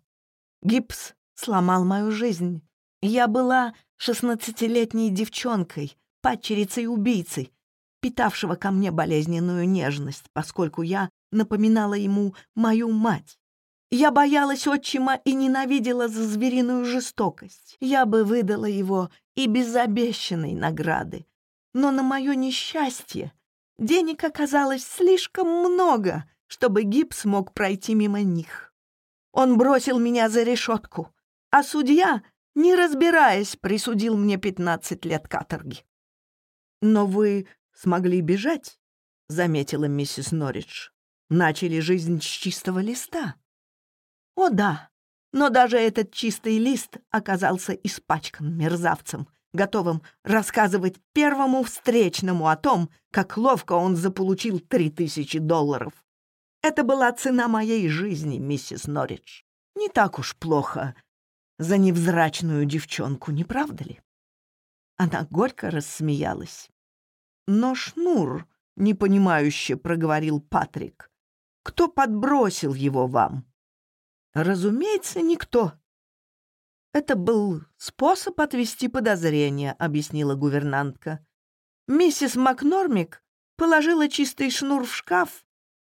[SPEAKER 2] Гипс сломал мою жизнь. Я была шестнадцатилетней девчонкой, падчерицей-убийцей, питавшего ко мне болезненную нежность, поскольку я напоминала ему мою мать. Я боялась отчима и ненавидела за звериную жестокость. Я бы выдала его и без обещанной награды. Но на мое несчастье денег оказалось слишком много, чтобы гипс мог пройти мимо них. Он бросил меня за решетку, а судья, не разбираясь, присудил мне пятнадцать лет каторги. «Но вы смогли бежать», — заметила миссис Норридж. «Начали жизнь с чистого листа». О да, но даже этот чистый лист оказался испачкан мерзавцем, готовым рассказывать первому встречному о том, как ловко он заполучил три тысячи долларов. Это была цена моей жизни, миссис Норридж. Не так уж плохо за невзрачную девчонку, не правда ли? Она горько рассмеялась. «Но шнур», — непонимающе проговорил Патрик, — «кто подбросил его вам?» Разумеется, никто. Это был способ отвести подозрения, объяснила гувернантка. Миссис Макнормик положила чистый шнур в шкаф,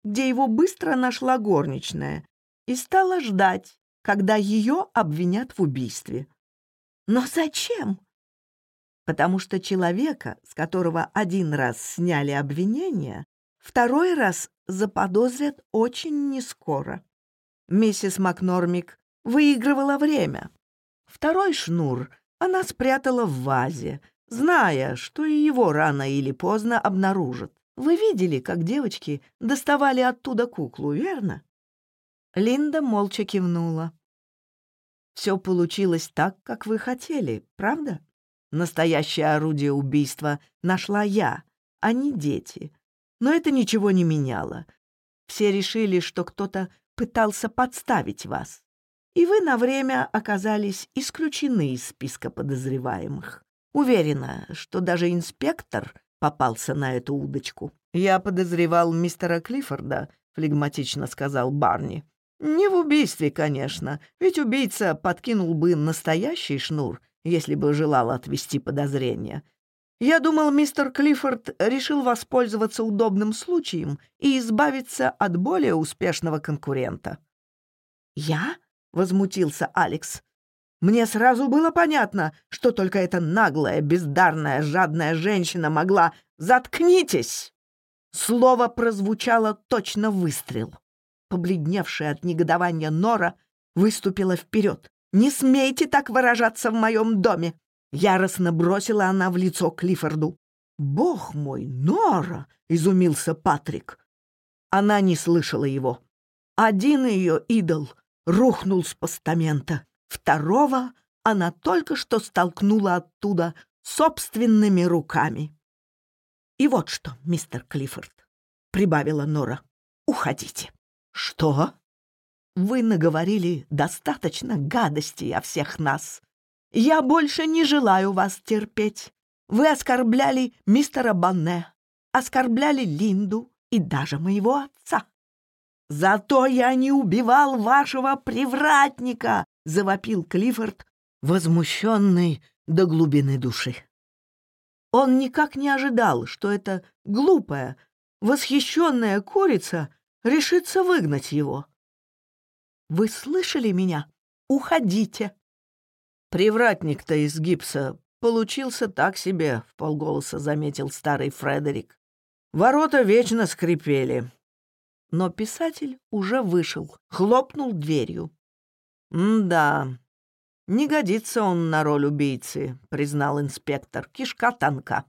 [SPEAKER 2] где его быстро нашла горничная, и стала ждать, когда ее обвинят в убийстве. Но зачем? Потому что человека, с которого один раз сняли обвинение, второй раз заподозрят очень нескоро. миссис Макнормик выигрывала время. Второй шнур она спрятала в вазе, зная, что и его рано или поздно обнаружат. Вы видели, как девочки доставали оттуда куклу, верно? Линда молча кивнула. Все получилось так, как вы хотели, правда? Настоящее орудие убийства нашла я, а не дети. Но это ничего не меняло. Все решили, что кто-то пытался подставить вас, и вы на время оказались исключены из списка подозреваемых. Уверена, что даже инспектор попался на эту удочку. «Я подозревал мистера Клиффорда», — флегматично сказал Барни. «Не в убийстве, конечно, ведь убийца подкинул бы настоящий шнур, если бы желал отвести подозрения. Я думал, мистер Клиффорд решил воспользоваться удобным случаем и избавиться от более успешного конкурента. «Я?» — возмутился Алекс. «Мне сразу было понятно, что только эта наглая, бездарная, жадная женщина могла... Заткнитесь!» Слово прозвучало точно выстрел. Побледневшая от негодования Нора выступила вперед. «Не смейте так выражаться в моем доме! Яростно бросила она в лицо Клиффорду. «Бог мой, Нора!» — изумился Патрик. Она не слышала его. Один ее идол рухнул с постамента. Второго она только что столкнула оттуда собственными руками. «И вот что, мистер Клиффорд», — прибавила Нора, — «уходите». «Что?» «Вы наговорили достаточно гадостей о всех нас. Я больше не желаю вас терпеть. Вы оскорбляли мистера Банне, оскорбляли Линду и даже моего отца. Зато я не убивал вашего привратника, завопил Клиффорд, возмущенный до глубины души. Он никак не ожидал, что эта глупая, восхищенная курица решится выгнать его. «Вы слышали меня? Уходите!» «Привратник-то из гипса получился так себе», — в полголоса заметил старый Фредерик. «Ворота вечно скрипели». Но писатель уже вышел, хлопнул дверью. «М-да, не годится он на роль убийцы», — признал инспектор. «Кишка танка».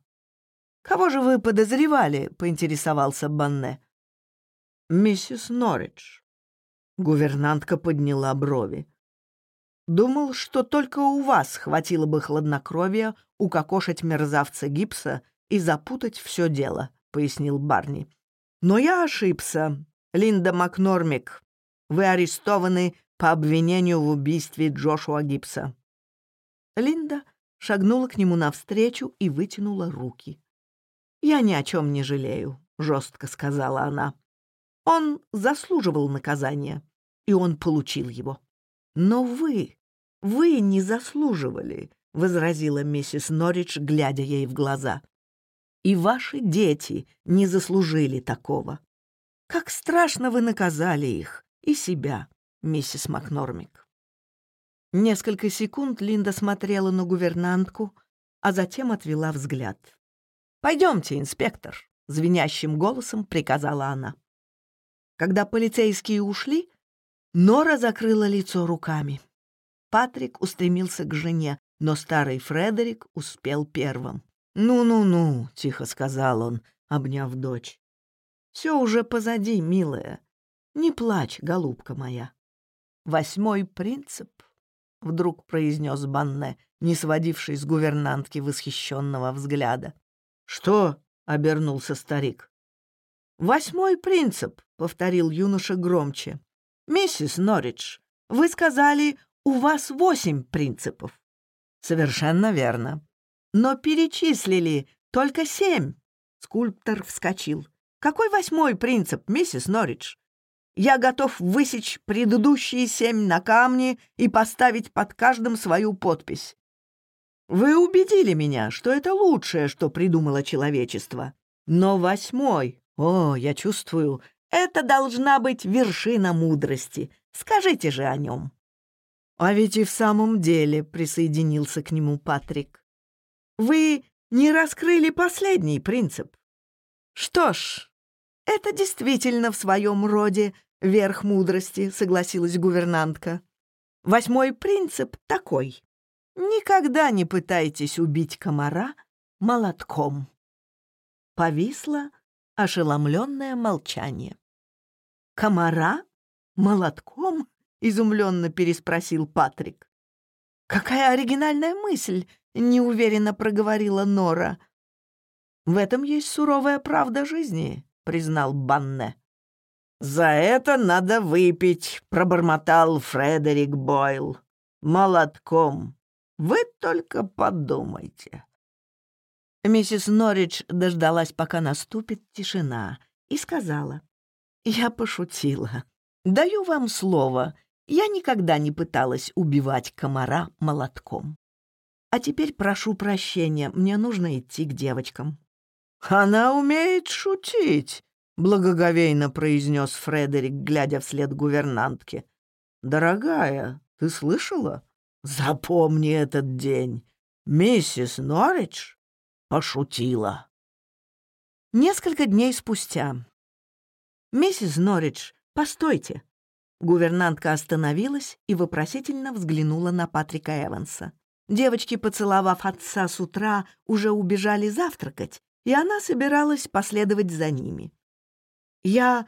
[SPEAKER 2] «Кого же вы подозревали?» — поинтересовался Банне. «Миссис Норридж». Гувернантка подняла брови. Думал, что только у вас хватило бы хладнокровия укокошить мерзавца гипса и запутать все дело», — пояснил Барни. «Но я ошибся. Линда Макнормик, вы арестованы
[SPEAKER 1] по обвинению в убийстве Джошуа Гибса».
[SPEAKER 2] Линда шагнула к нему навстречу и вытянула руки. «Я ни о чем не жалею», — жестко сказала она. «Он заслуживал наказания, и он получил его. Но вы, вы не заслуживали», — возразила миссис Норридж, глядя ей в глаза. «И ваши дети не заслужили такого. Как страшно вы наказали их и себя, миссис Макнормик». Несколько секунд Линда смотрела на гувернантку, а затем отвела взгляд. «Пойдемте, инспектор», — звенящим голосом приказала она. Когда полицейские ушли, Нора закрыла лицо руками. Патрик устремился к жене, но старый Фредерик успел первым. «Ну-ну-ну», — тихо сказал он, обняв дочь. «Все уже позади, милая. Не плачь, голубка моя». «Восьмой принцип», — вдруг произнес Банне, не сводивший с гувернантки восхищенного взгляда. «Что?» — обернулся старик. «Восьмой принцип», — повторил юноша громче. «Миссис Норридж, вы сказали, у вас восемь принципов». «Совершенно верно». «Но перечислили только семь». Скульптор вскочил. «Какой восьмой принцип, миссис Норридж?» «Я готов высечь предыдущие семь на камне и поставить под каждым свою подпись». «Вы убедили меня, что это лучшее, что придумало человечество. Но восьмой, о, я чувствую, это должна быть вершина мудрости. Скажите же о нем». «А ведь и в самом деле», — присоединился к нему Патрик. «Вы не раскрыли последний принцип. Что ж, это действительно в своем роде верх мудрости», — согласилась гувернантка. «Восьмой принцип такой. Никогда не пытайтесь убить комара молотком». Повисла ошеломленное молчание. «Комара? Молотком?» — изумленно переспросил Патрик. «Какая оригинальная мысль!» — неуверенно проговорила Нора. «В этом есть суровая правда жизни», — признал Банне. «За это надо выпить», — пробормотал Фредерик Бойл. «Молотком. Вы только подумайте. Миссис Норридж дождалась, пока наступит тишина, и сказала, «Я пошутила. Даю вам слово, я никогда не пыталась убивать комара молотком. А теперь прошу прощения, мне нужно идти к девочкам». «Она умеет шутить», — благоговейно произнес Фредерик, глядя вслед гувернантке. «Дорогая, ты слышала? Запомни этот день. Миссис Норридж пошутила. Несколько дней спустя. «Миссис Норридж, постойте!» Гувернантка остановилась и вопросительно взглянула на Патрика Эванса. Девочки, поцеловав отца с утра, уже убежали завтракать, и она собиралась последовать за ними. «Я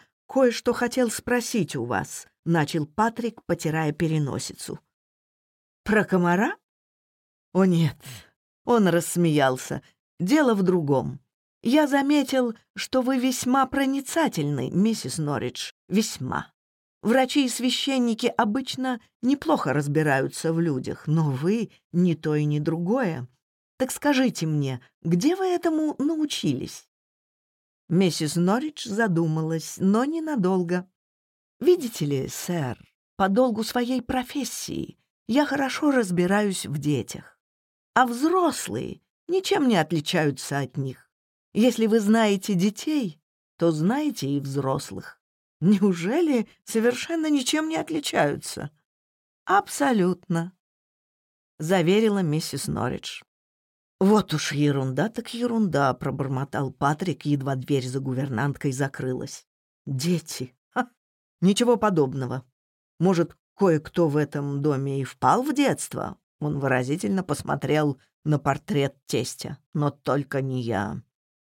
[SPEAKER 2] кое-что хотел спросить у вас», — начал Патрик, потирая переносицу. Про комара? О нет, он рассмеялся. Дело в другом. Я заметил, что вы весьма проницательны, миссис Норридж, весьма. Врачи и священники обычно неплохо разбираются в людях, но вы ни то и ни другое. Так скажите мне, где вы этому научились?» Миссис Норридж задумалась, но ненадолго. «Видите ли, сэр, по долгу своей профессии я хорошо разбираюсь в детях. А взрослые ничем не отличаются от них. Если вы знаете детей, то знаете и взрослых. Неужели совершенно ничем не отличаются? Абсолютно, — заверила миссис Норридж. «Вот уж ерунда так ерунда», — пробормотал Патрик, едва дверь за гувернанткой закрылась. «Дети! Ха! Ничего подобного. Может, Кое-кто в этом доме и впал в детство. Он выразительно посмотрел на портрет тестя, но только не я.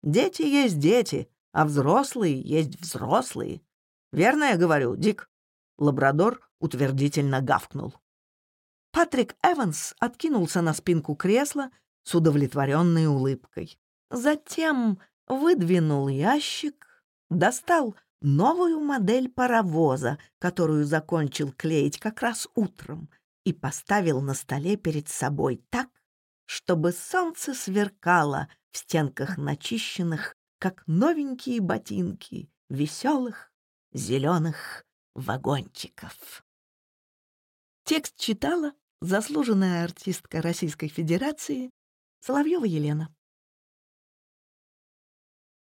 [SPEAKER 2] Дети есть дети, а взрослые есть взрослые. Верно я говорю, Дик?» Лабрадор утвердительно гавкнул. Патрик Эванс откинулся на спинку кресла с удовлетворенной улыбкой. Затем выдвинул ящик, достал новую модель паровоза, которую закончил клеить как раз утром, и поставил на столе перед собой так, чтобы солнце сверкало в стенках начищенных, как новенькие ботинки, веселых зеленых вагончиков. Текст читала заслуженная артистка Российской Федерации Соловьева Елена.